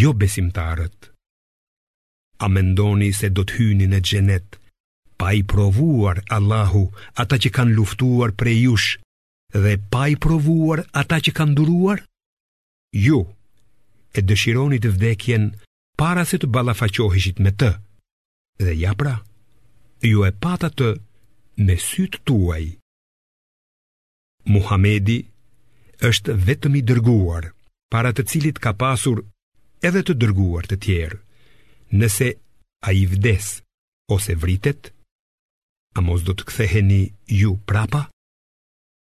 jobesimtarët. A mendoni se do të hyni në xhenet pa i provuar Allahu ata që kanë luftuar prej jush dhe pa i provuar ata që kanë duruar? Ju e dëshironit vdekjen para se të ballafaqoheshit me të. Dhe ja pra, ju e patë atë me sytë tuaj. Muhamedi është vetëm i dërguar, para të cilit ka pasur edhe të dërguar të tjerë. Nëse ai vdes ose vritet, a mos do të ktheheni ju prapa?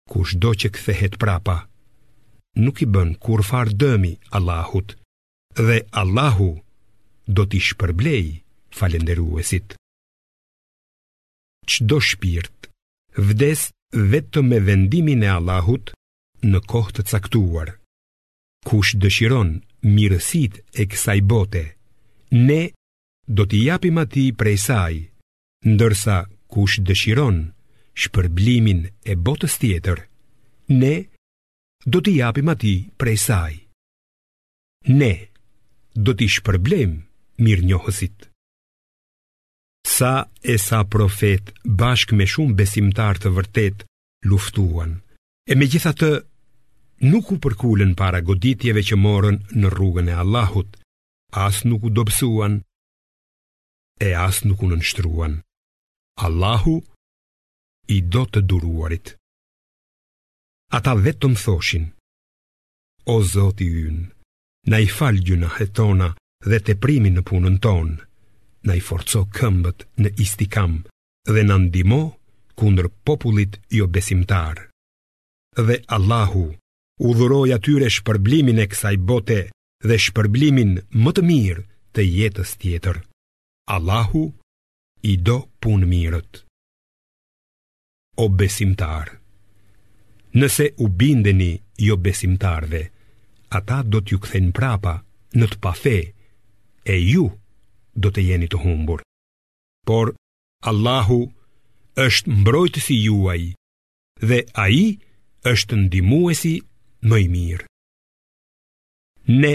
Kushdo që kthehet prapa, nuk i bën kurrfarë dëmi Allahut, dhe Allahu do t'i shpërblejë falënderuesit. Çdo shpirt vdes vetëm me vendimin e Allahut në kohë të caktuar. Kush dëshiron mirësitë e kësaj bote, ne do t'i japim atij prej saj, ndërsa kush dëshiron shpërblimin e botës tjetër, ne do t'i japim atij prej saj. Ne do t'i shpërblejmë mirënjohësit. sa e sa profetë bashkë me shumë besimtarë të vërtetë luftuan. E megjithatë nuk u përkulën para goditjeve që morën në rrugën e Allahut, as nuk u dobësuan e as nuk u nënshtruan. Allahu i do të duruarit. Ata vetëm thoshin, o Zoti ynë, Na i fal gjynahet tona dhe teprimin në punën tonë. Na i forco këmbët në istikam dhe na ndihmo kundër popullit jobesimtar. Dhe Allahu u dhuroi atyre shpërblimin e kësaj bote dhe shpërblimin më të mirë të jetës tjetër. Allahu i do punëmirët. O besimtarë, nëse u bindeni jobesimtarëve, ata do t'ju kthejnë prapa në të pafe, e ju do të jeni të humbur. Por, Allahu është mbrojtësi juaj dhe ai është ndihmuesi më i mirë. Ne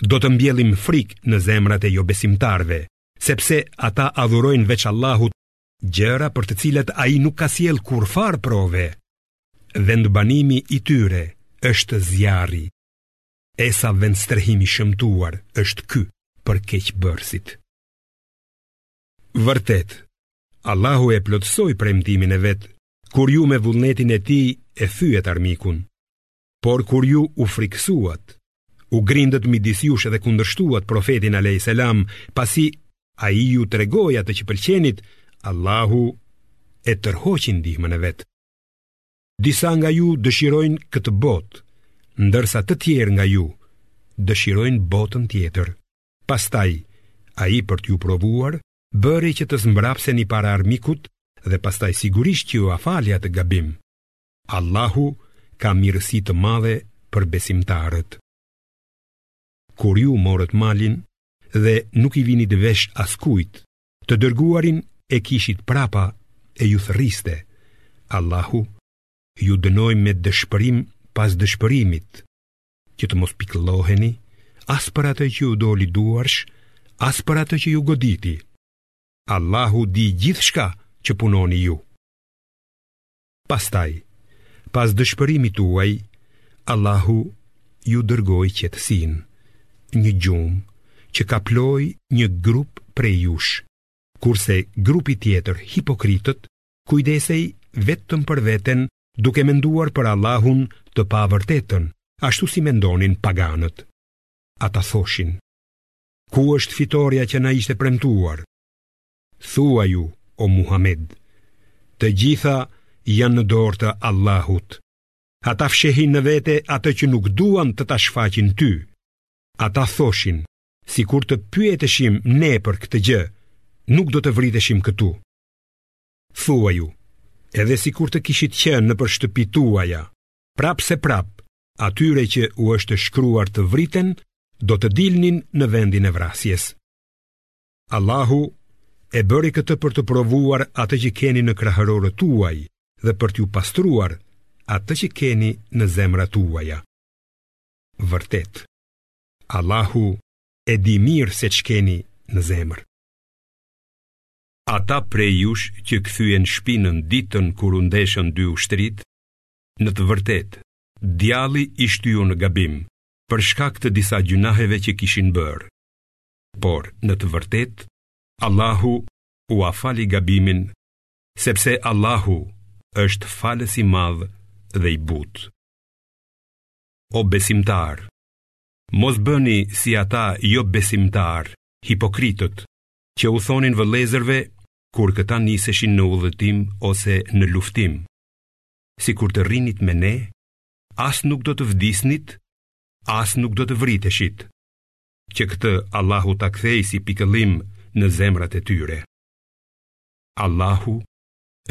do të mbjellim frikë në zemrat e jobesimtarëve, sepse ata adhurojnë veç Allahut gjëra për të cilat ai nuk ka sjellë kurrfarë prove. Vendbanimi i tyre është zjarri. E sa vendstrehim i shëmtuar është ky për keqbërësit. Vërtet, Allahu e plotësoi premtimin e vet kur ju me vullnetin e tij e thyet armikun. Por kur ju u frikësuat, u grindët midis jush dhe kundërshtuat profetin alejhi selam, pasi ai ju tregoi atë që pëlqenit, Allahu e tërhoqi ndihmën e vet. Disa nga ju dëshirojnë këtë botë, ndërsa të tjerë nga ju dëshirojnë botën tjetër. Pastaj, ai për t'ju provuar, bëri që të zmbrapseni para armikut dhe pastaj sigurisht që jua fali atë gabim. Allahu ka mirësi të madhe për besimtarët. Kur ju morët malin dhe nuk i vinit vesh askujt, të dërguarin e kishit prapa e ju thërriste. Allahu ju dënoi me dëshpërim pas dëshpërimit, që të mos pikëlloheni, as për atë që ju doli duarsh, as për atë që ju goditi. Allahu di gjithçka që punoni ju. Pastaj, pas dëshpërimit tuaj, Allahu ju dërgoi qetësinë, një gjumë që kaploi një grup prej jush, kurse grupi tjetër hipokritët kujdesej vetëm për veten duke menduar për Allahun të pavërtetën, ashtu si mendonin paganët. Ata thoshin: Ku është fitorja që na ishte premtuar? Thuaju, o Muhammed, të gjitha janë në dorë të Allahut. Ata fshehin në vete atë që nuk duan të ta shfaqin ty. Ata thoshin, sikur të pyeteshim ne për këtë gjë, nuk do të vriteshim këtu. Thuaju, edhe sikur të kishit qenë nëpër shtëpitë tuaja, prapëseprapë, atyre që u është shkruar të vriten, do të dilnin në vendin e vrasjes. Allahu e bëri këtë për të provuar atë që keni në krahërorët tuaj dhe për t'ju pastruar atë që keni në zemrat tuaja. Vërtet, Allahu e di mirë se ç'keni në zemër. Ata prej jush që kthyen shpinën ditën kur u ndeshën dy ushtritë, në të vërtetë, djalli i shtyu në gabim, për shkak të disa gjynaheve që kishin bërë. Por, në të vërtetë, Allahu ua fali gabimin, sepse Allahu është falës i madh dhe i butë. O besimtarë, mos u bëni si ata jobesimtarë, hipokritët, që u thoshin vëllezërve kur këta niseshin në udhëtim ose në luftim. Sikur të rrinit me ne, as nuk do të vdisnit, as nuk do të vriteshit. që këtë Allahu ta kthejë si pikëllim në zemrat e tyre. Allahu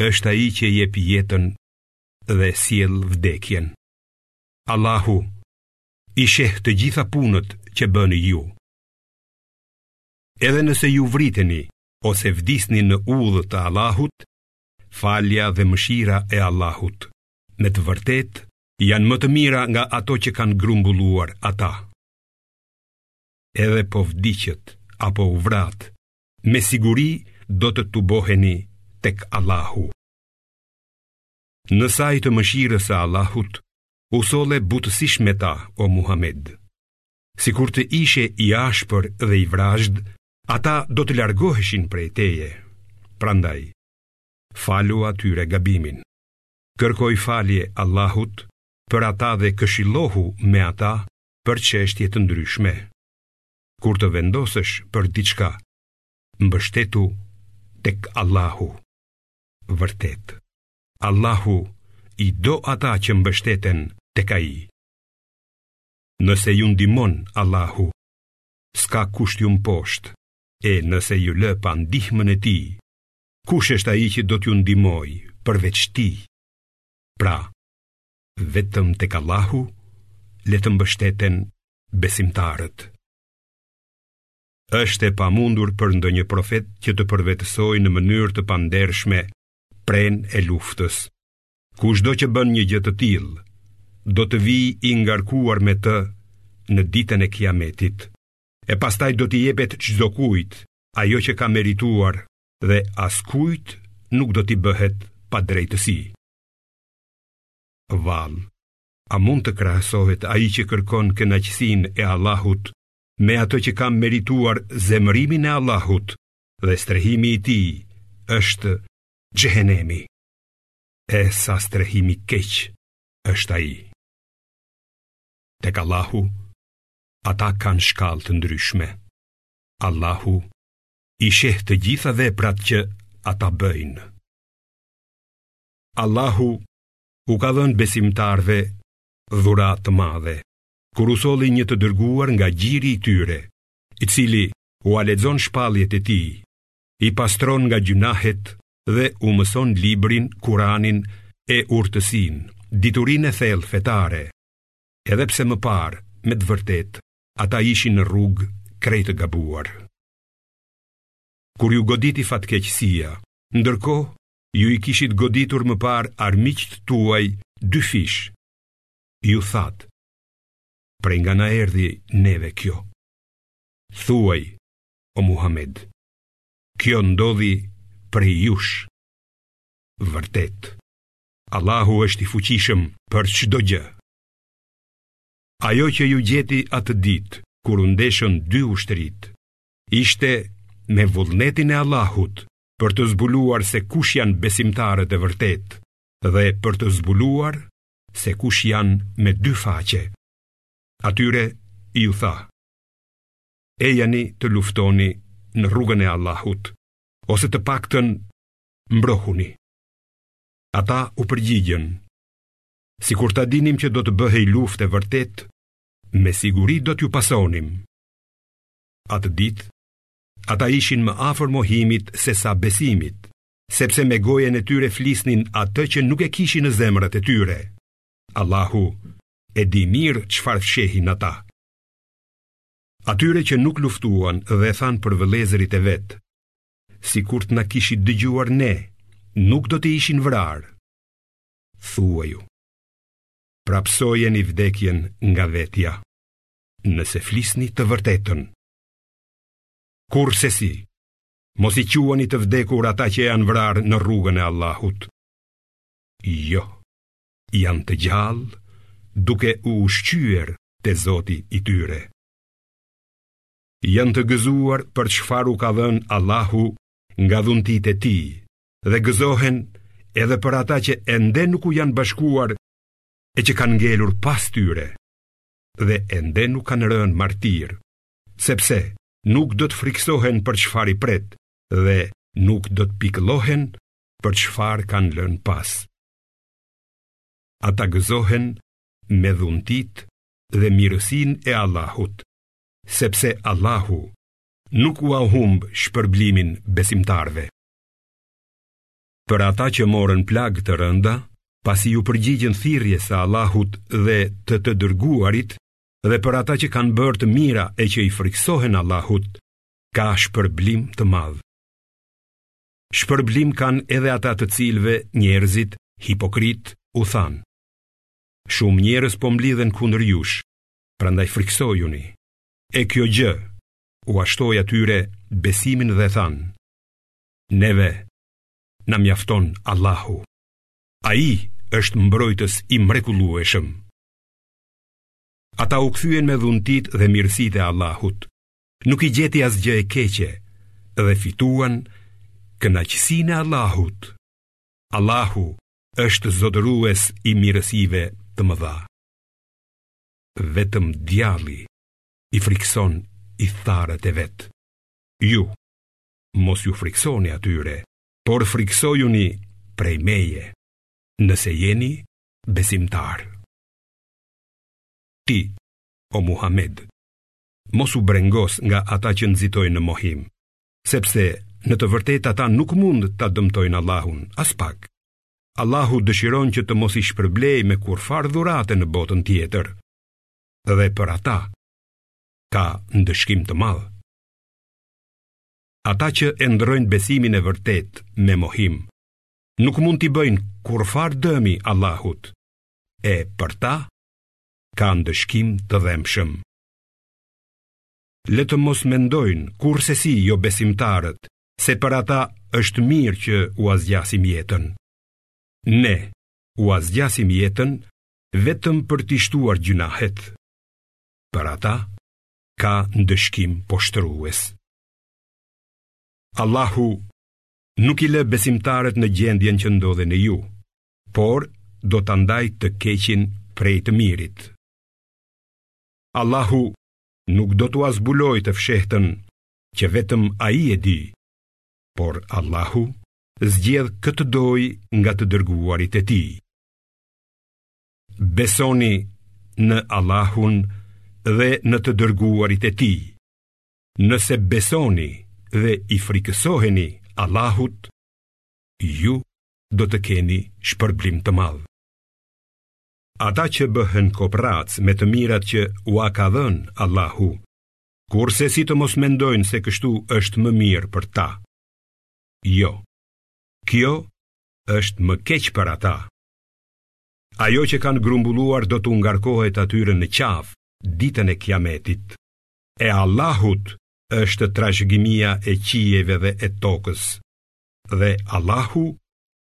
është ai që jep jetën dhe sjell vdekjen. Allahu i sheh të gjitha punët që bëni ju. Edhe nëse ju vriteni ose vdisni në udhë të Allahut, falja dhe mëshira e Allahut, me të vërtetë, janë më të mira nga ato që kanë grumbulluar ata. Edhe po vdiqët apo u vratë, me siguri do të tuboheni tek Allahu. Në saje të mëshirës së Allahut, u solle butësisht me ta, o Muhammed. Sikur të ishe i ashpër dhe i vrazhdë, ata do të largoheshin prej teje. Prandaj, falua atyre gabimin. Kërkoji falje Allahut për ata dhe këshillohu me ata për çështje të ndryshme. Kur të vendosësh për diçka, mbështetu tek Allahu. Vërtet, Allahu i do ata që mbështeten tek ai. Nëse ju ndihmon Allahu, s'ka kush t'ju mposhtë, e nëse ju lë pa ndihmën e tij, kush është ai që do t'ju ndihmojë përveç tij? Pra, Vetëm tek Allahu le të mbështeten besimtarët. Është e pamundur për ndonjë profet që të përvetësojë në mënyrë të pandershme prenë e luftës. Kushdo që bën një gjë të tillë, do të vijë i ngarkuar me të në ditën e Kiametit. E pastaj do t'i jepet çdokujt ajo që ka merituar dhe askujt nuk do t'i bëhet padrejtësi. Vallë, a mund të krahasohet ai që kërkon kënaqësinë e Allahut me atë që ka merituar zemërimin e Allahut dhe strehimi i tij është xhehenemi. E sa strehim i keq është ai. Tek Allahu ata kanë shkallë të ndryshme. Allahu i sheh të gjitha veprat që ata bëjnë. Allahu u ka dhënë besimtarëve dhuratë të madhe, kur u solli një të dërguar nga gjiri i tyre, i cili ua lexon shpalljet e tij, i pastron nga gjynahet dhe u mëson librin, kuranin e urtësinë, diturinë e thellë fetare, edhe pse më parë, me të vërtetë, ata ishin në rrugë krejt të gabuar. Kur ju goditi fatkeqësia, ndërkohë ju i kishit goditur më parë armiqtë tuaj dyfish. Ju thatë, prej nga na erdhi neve kjo. Thuaj, o Muhammed, kjo ndodhi prej jush. Vërtet, Allahu është i fuqishëm për çdo gjë. Ajo që ju gjeti atë ditë kur u ndeshën dy ushtritë, ishte me vullnetin e Allahut për të zbuluar se kush janë besimtarët e vërtetë dhe për të zbuluar se kush janë me dy faqe. Atyre iu tha, ejani të luftoni në rrugën e Allahut, ose të paktën mbrohuni. Ata u përgjigjën, sikur ta dinim që do të bëhej luftë e vërtetë, me siguri do t'ju pasonim. Atë ditë, Ata ishin më afër mohimit sesa besimit, sepse me gojën e tyre flisnin atë që nuk e kishin në zemrat e tyre. Allahu e di mirë çfarë fshehin ata. Atyre që nuk luftuan dhe thanë për vëllezërit e vet, sikur të na kishin dëgjuar ne, nuk do të ishin vrarë. Thuaju. Prapësojeni vdekjen nga vetja, nëse flisni të vërtetën. Kurrsesi, mos i quani të vdekur ata që janë vrarë në rrugën e Allahut. Jo, janë të gjallë duke u ushqyer te Zoti i tyre. Janë të gëzuar për çfarë u ka dhënë Allahu nga dhuntitë e tij dhe gëzohen edhe për ata që ende nuk u janë bashkuar e që kanë ngelur pas tyre dhe ende nuk kanë rënë martirë sepse nuk do të frikësohen për çfarë i pret dhe nuk do të pikëllohen për çfarë kanë lënë pas. Ata gëzohen me dhuntitë dhe mirësinë e Allahut, sepse Allahu nuk ua humb shpërblimin besimtarëve. Për ata që morën plagë të rënda, pasi iu përgjigjën thirrjes së Allahut dhe të të dërguarit, dhe për ata që kanë bërë të mira e që i frikësohen Allahut, ka shpërblim të madh. Shpërblim kanë edhe ata të cilëve njerëzit hipokritë u thanë. Shumë njerëz po mblidhen kundër jush, prandaj frikësojuni. E kjo gjë ua shtoi atyre besimin dhe thanë: Neve na mjafton Allahu. Ai është mbrojtës i mrekullueshëm. Ata u kthyen me dhuntitë dhe mirësitë e Allahut, nuk i gjeti asgjë e keqe dhe fituan kënaqësinë e Allahut. Allahu është zotërues i mirësive të mëdha. Vetëm djalli i frikëson ithtarët e vet. Ju, mos iu frikësoni atyre, por frikësojuni prej meje, nëse jeni besimtarë. Ti, o Muhammed, mos u brengos nga ata që nxitojnë në mohim, sepse në të vërtetë ata nuk mund ta dëmtojnë Allahun aspak. Allahu dëshiron që të mos i shpërblejë me kurrfarë dhurate në botën tjetër. Dhe për ata ka ndëshkim të madh. Ata që e ndërrojnë besimin e vërtetë me mohim, nuk mund t'i bëjnë kurrfarë dëmi Allahut, e për ta ka ndëshkim të dhembshëm. Le të mos mendojnë kurrsesi jobesimtarët se për ata është mirë që ua zgjasim jetën. Ne ua zgjasim jetën vetëm për t'i shtuar gjynahet. Për ata ka ndëshkim poshtërues. Allahu nuk i lë besimtarët në gjendjen që ndodheni ju, por do ta ndajë të keqin prej të mirit. Allahu nuk do t'jua zbulojë të fshehtën që vetëm ai e di, por Allahu zgjedh kë të dojë nga të dërguarit e tij. Besoni në Allahun dhe në të dërguarit e tij. Nëse besoni dhe i frikësoheni Allahut, ju do të keni shpërblim të madh. Ata që bëhen koprracë me të mirat që ua ka dhënë Allahu, kurrsesi të mos mendojnë se kështu është më mirë për ta. Jo, kjo është më keq për ata. Ajo që kanë grumbulluar do t'u ngarkohet atyre në qafë, ditën e kiametit. E Allahut është trashëgimia e qiejve dhe e tokës. dhe Allahu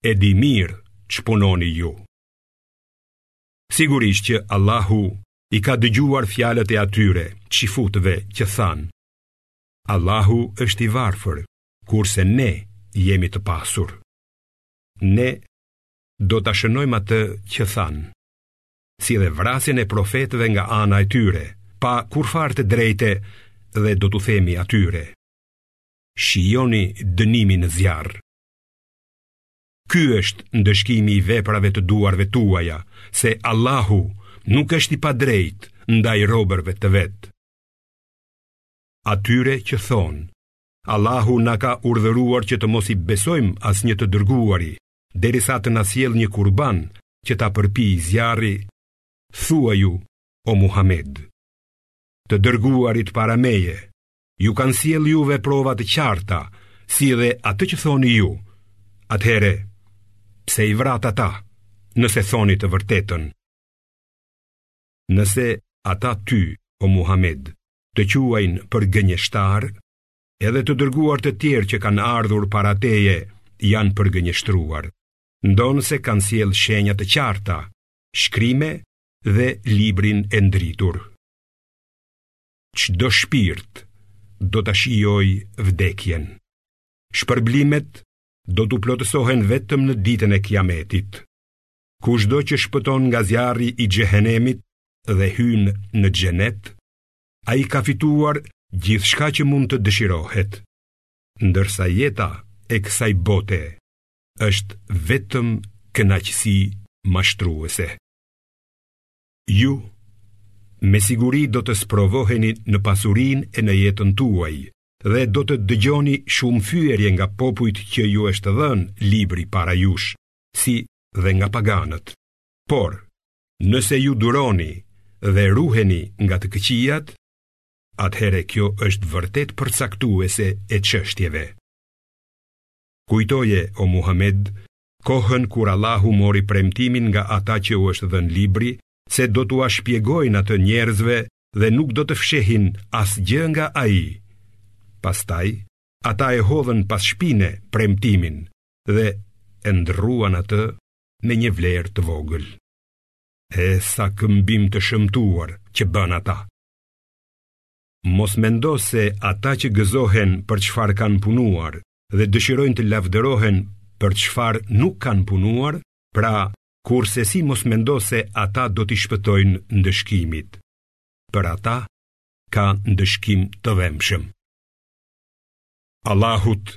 e di mirë ç'punoni ju. Sigurisht që Allahu i ka dëgjuar fjalët e atyre çifutëve që thanë, Allahu është i varfër, kurse ne jemi të pasur. Ne do ta shënojmë atë që thanë, si dhe vrasjen e profetëve nga ana e tyre, pa kurrfarë të drejte dhe do t'u themi atyre. Shijoni dënimin në zjarr. Ky është ndëshkimi i veprave të duarve tuaja, se Allahu nuk është i padrejtë ndaj robërve të vet. Atyre që thonë, Allahu na ka urdhëruar që të mos i besojmë asnjë të dërguari, derisa të na sjellë një kurban që ta përpijë zjarri, thuaju o Muhammed. Të dërguarit para meje Ju kanë sjellë juve prova të qarta, si dhe atë që thoni ju. Atëherë, pse i vratë ata, nëse thoni të vërtetën? Nëse ata ty, o Muhammed, të quajnë për gënjeshtar, edhe të dërguar të tjerë që kanë ardhur para teje janë përgënjeshtruar, ndonëse kanë sjellë shenja të qarta, shkrime dhe librin e ndritur. Çdo shpirt do ta shijojë vdekjen. Shpërblimet do t'ju plotësohen vetëm në ditën e kiametit. Kushdo që shpëton nga zjarri i xhehenemit dhe hyn në xhenet, ai ka fituar gjithçka që mund të dëshirohet. Ndërsa jeta e kësaj bote është vetëm kënaqësi mashtruese. Ju, me siguri do të sprovoheni në pasuri e në jetën tuaj, dhe do të dëgjoni shumë fyerje nga popujt që ju është dhënë libri para jush, si dhe nga paganët. Por, nëse ju duroni dhe ruheni nga të këqijat, atëherë kjo është vërtet përcaktuese e çështjeve. Kujtoje, o Muhamed, kohën kur Allahu mori premtimin nga ata që u është dhënë libri se do t'ua shpjegojnë atë njerëzve dhe nuk do të fshehin asgjë nga ai. Pastaj ata e hodhën pas shpine premtimin dhe e ndërruan atë me një vlerë të vogël. E sa këmbim të shëmtuar që bënë ata. Mos mendo se ata që gëzohen për çfarë kanë punuar dhe dëshirojnë të lavdërohen për çfarë nuk kanë punuar, pra kurrsesi mos mendo se ata do t'i shpëtojnë ndëshkimit. Për ata ka ndëshkim të dhembshëm. Allahut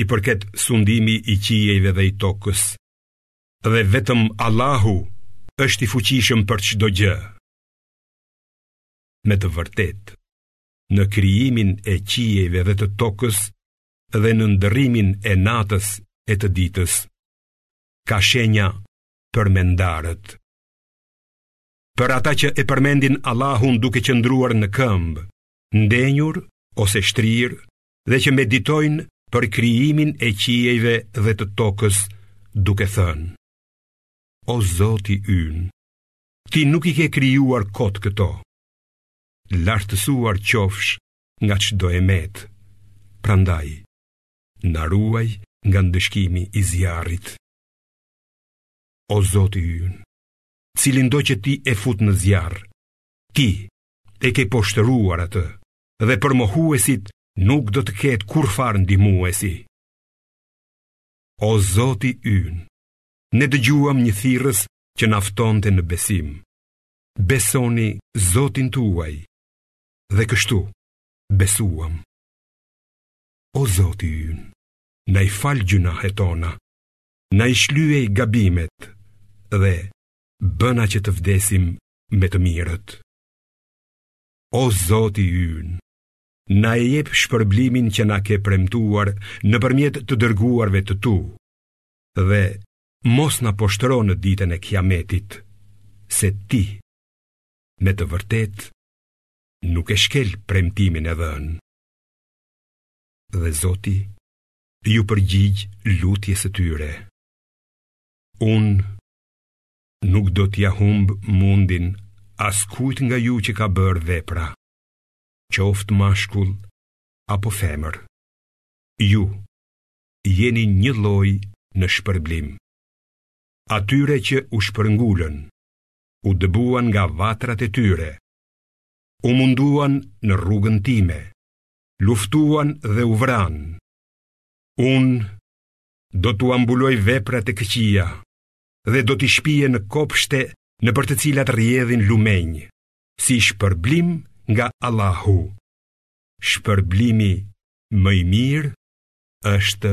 i përket sundimi i qiejve dhe i tokës, dhe vetëm Allahu është i fuqishëm për çdo gjë. Me të vërtetë, në krijimin e qiejve dhe të tokës dhe në ndërrimin e natës e të ditës, ka shenja për mendarët. Për ata që e përmendin Allahun duke qëndruar në këmbë, ndenjur ose shtrirë dhe që meditojnë për krijimin e qiejve dhe të tokës duke thënë: O Zoti ynë, ti nuk i ke krijuar kot këto. lartësuar qofsh nga çdo e metë. Prandaj, na ruaj nga ndëshkimi i zjarrit. O Zoti ynë, cilindo që ti e fut në zjarr, ti e ke poshtëruar atë dhe për mohuesit nuk do të ketë kurrfarë ndihmuesi. O Zoti ynë, ne dëgjuam një thirrës që na ftonte në besim. Besoni Zotin tuaj dhe kështu besuam. O Zoti ynë, na i fal gjynahet tona, na i shlyej gabimet dhe bëna që të vdesim me të mirët. O Zoti ynë, na e jep shpërblimin që na ke premtuar nëpërmjet të dërguarve të tu dhe Mos na poshtëro në ditën e Kiametit, se ti, me të vërtetë, nuk e shkel premtimin e dhënë. Dhe Zoti iu përgjigj lutjes së tyre. Unë nuk do t'ia humb mundin askujt nga ju që ka bërë vepra, qoftë mashkull apo femër. Ju, jeni njëlloj në shpërblim. Atyre që u shpërngulën, u dëbuan nga vatrat e tyre, u munduan në rrugën time, luftuan dhe u vranë. Unë do t'ua mbuloj veprat e këqija dhe do t'i shpie në kopshte nëpër të cilat rrjedhin lumenj, si shpërblim nga Allahu. Shpërblimi më i mirë është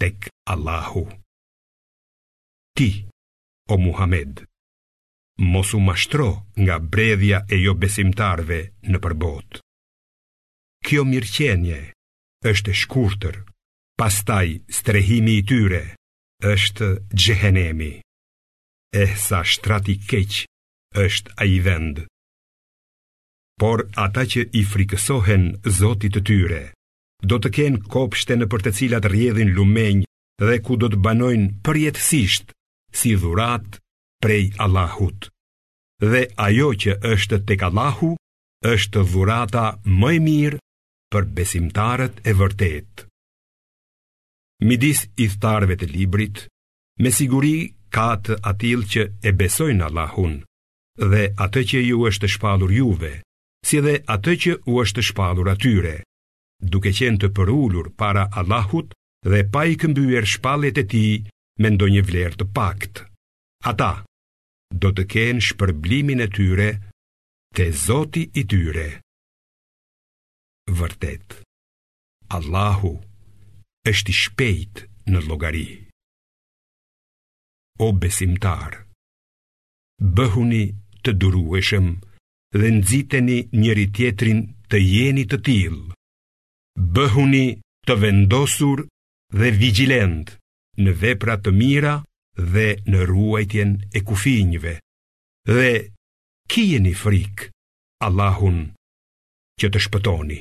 tek Allahu. Ti, o Muhamed, mos u mashtro nga bredhja e jobesimtarëve nëpër botë. Kjo mirëqenie është e shkurtër, pastaj strehimi i tyre është Xhehenemi. Eh sa shtrat i keq është ai vend. Por ata që i frikësohen Zotit të tyre, do të kenë kopshte nëpër të cilat rrjedhin lumenj dhe ku do të banojnë përjetësisht si dhuratë prej Allahut. Dhe ajo që është tek Allahu është dhurata më e mirë për besimtarët e vërtetë. Midis ithtarëve të librit, me siguri ka të atillë që e besojnë Allahun dhe atë që ju është shpallur juve, si dhe atë që u është shpallur atyre, duke qenë të përulur para Allahut dhe pa i këmbyer shpalljet e tij me ndonjë vlerë të paktë. Ata do të kenë shpërblimin e tyre te Zoti i tyre. Vërtet, Allahu është i shpejtë në llogari. O besimtarë, bëhuni të durueshëm dhe nxiteni njëri-tjetrin të jeni të tillë. Bëhuni të vendosur dhe vigjilentë në vepra të mira dhe në ruajtjen e kufinjve. Dhe kijeni frikë Allahun që të shpëtoni.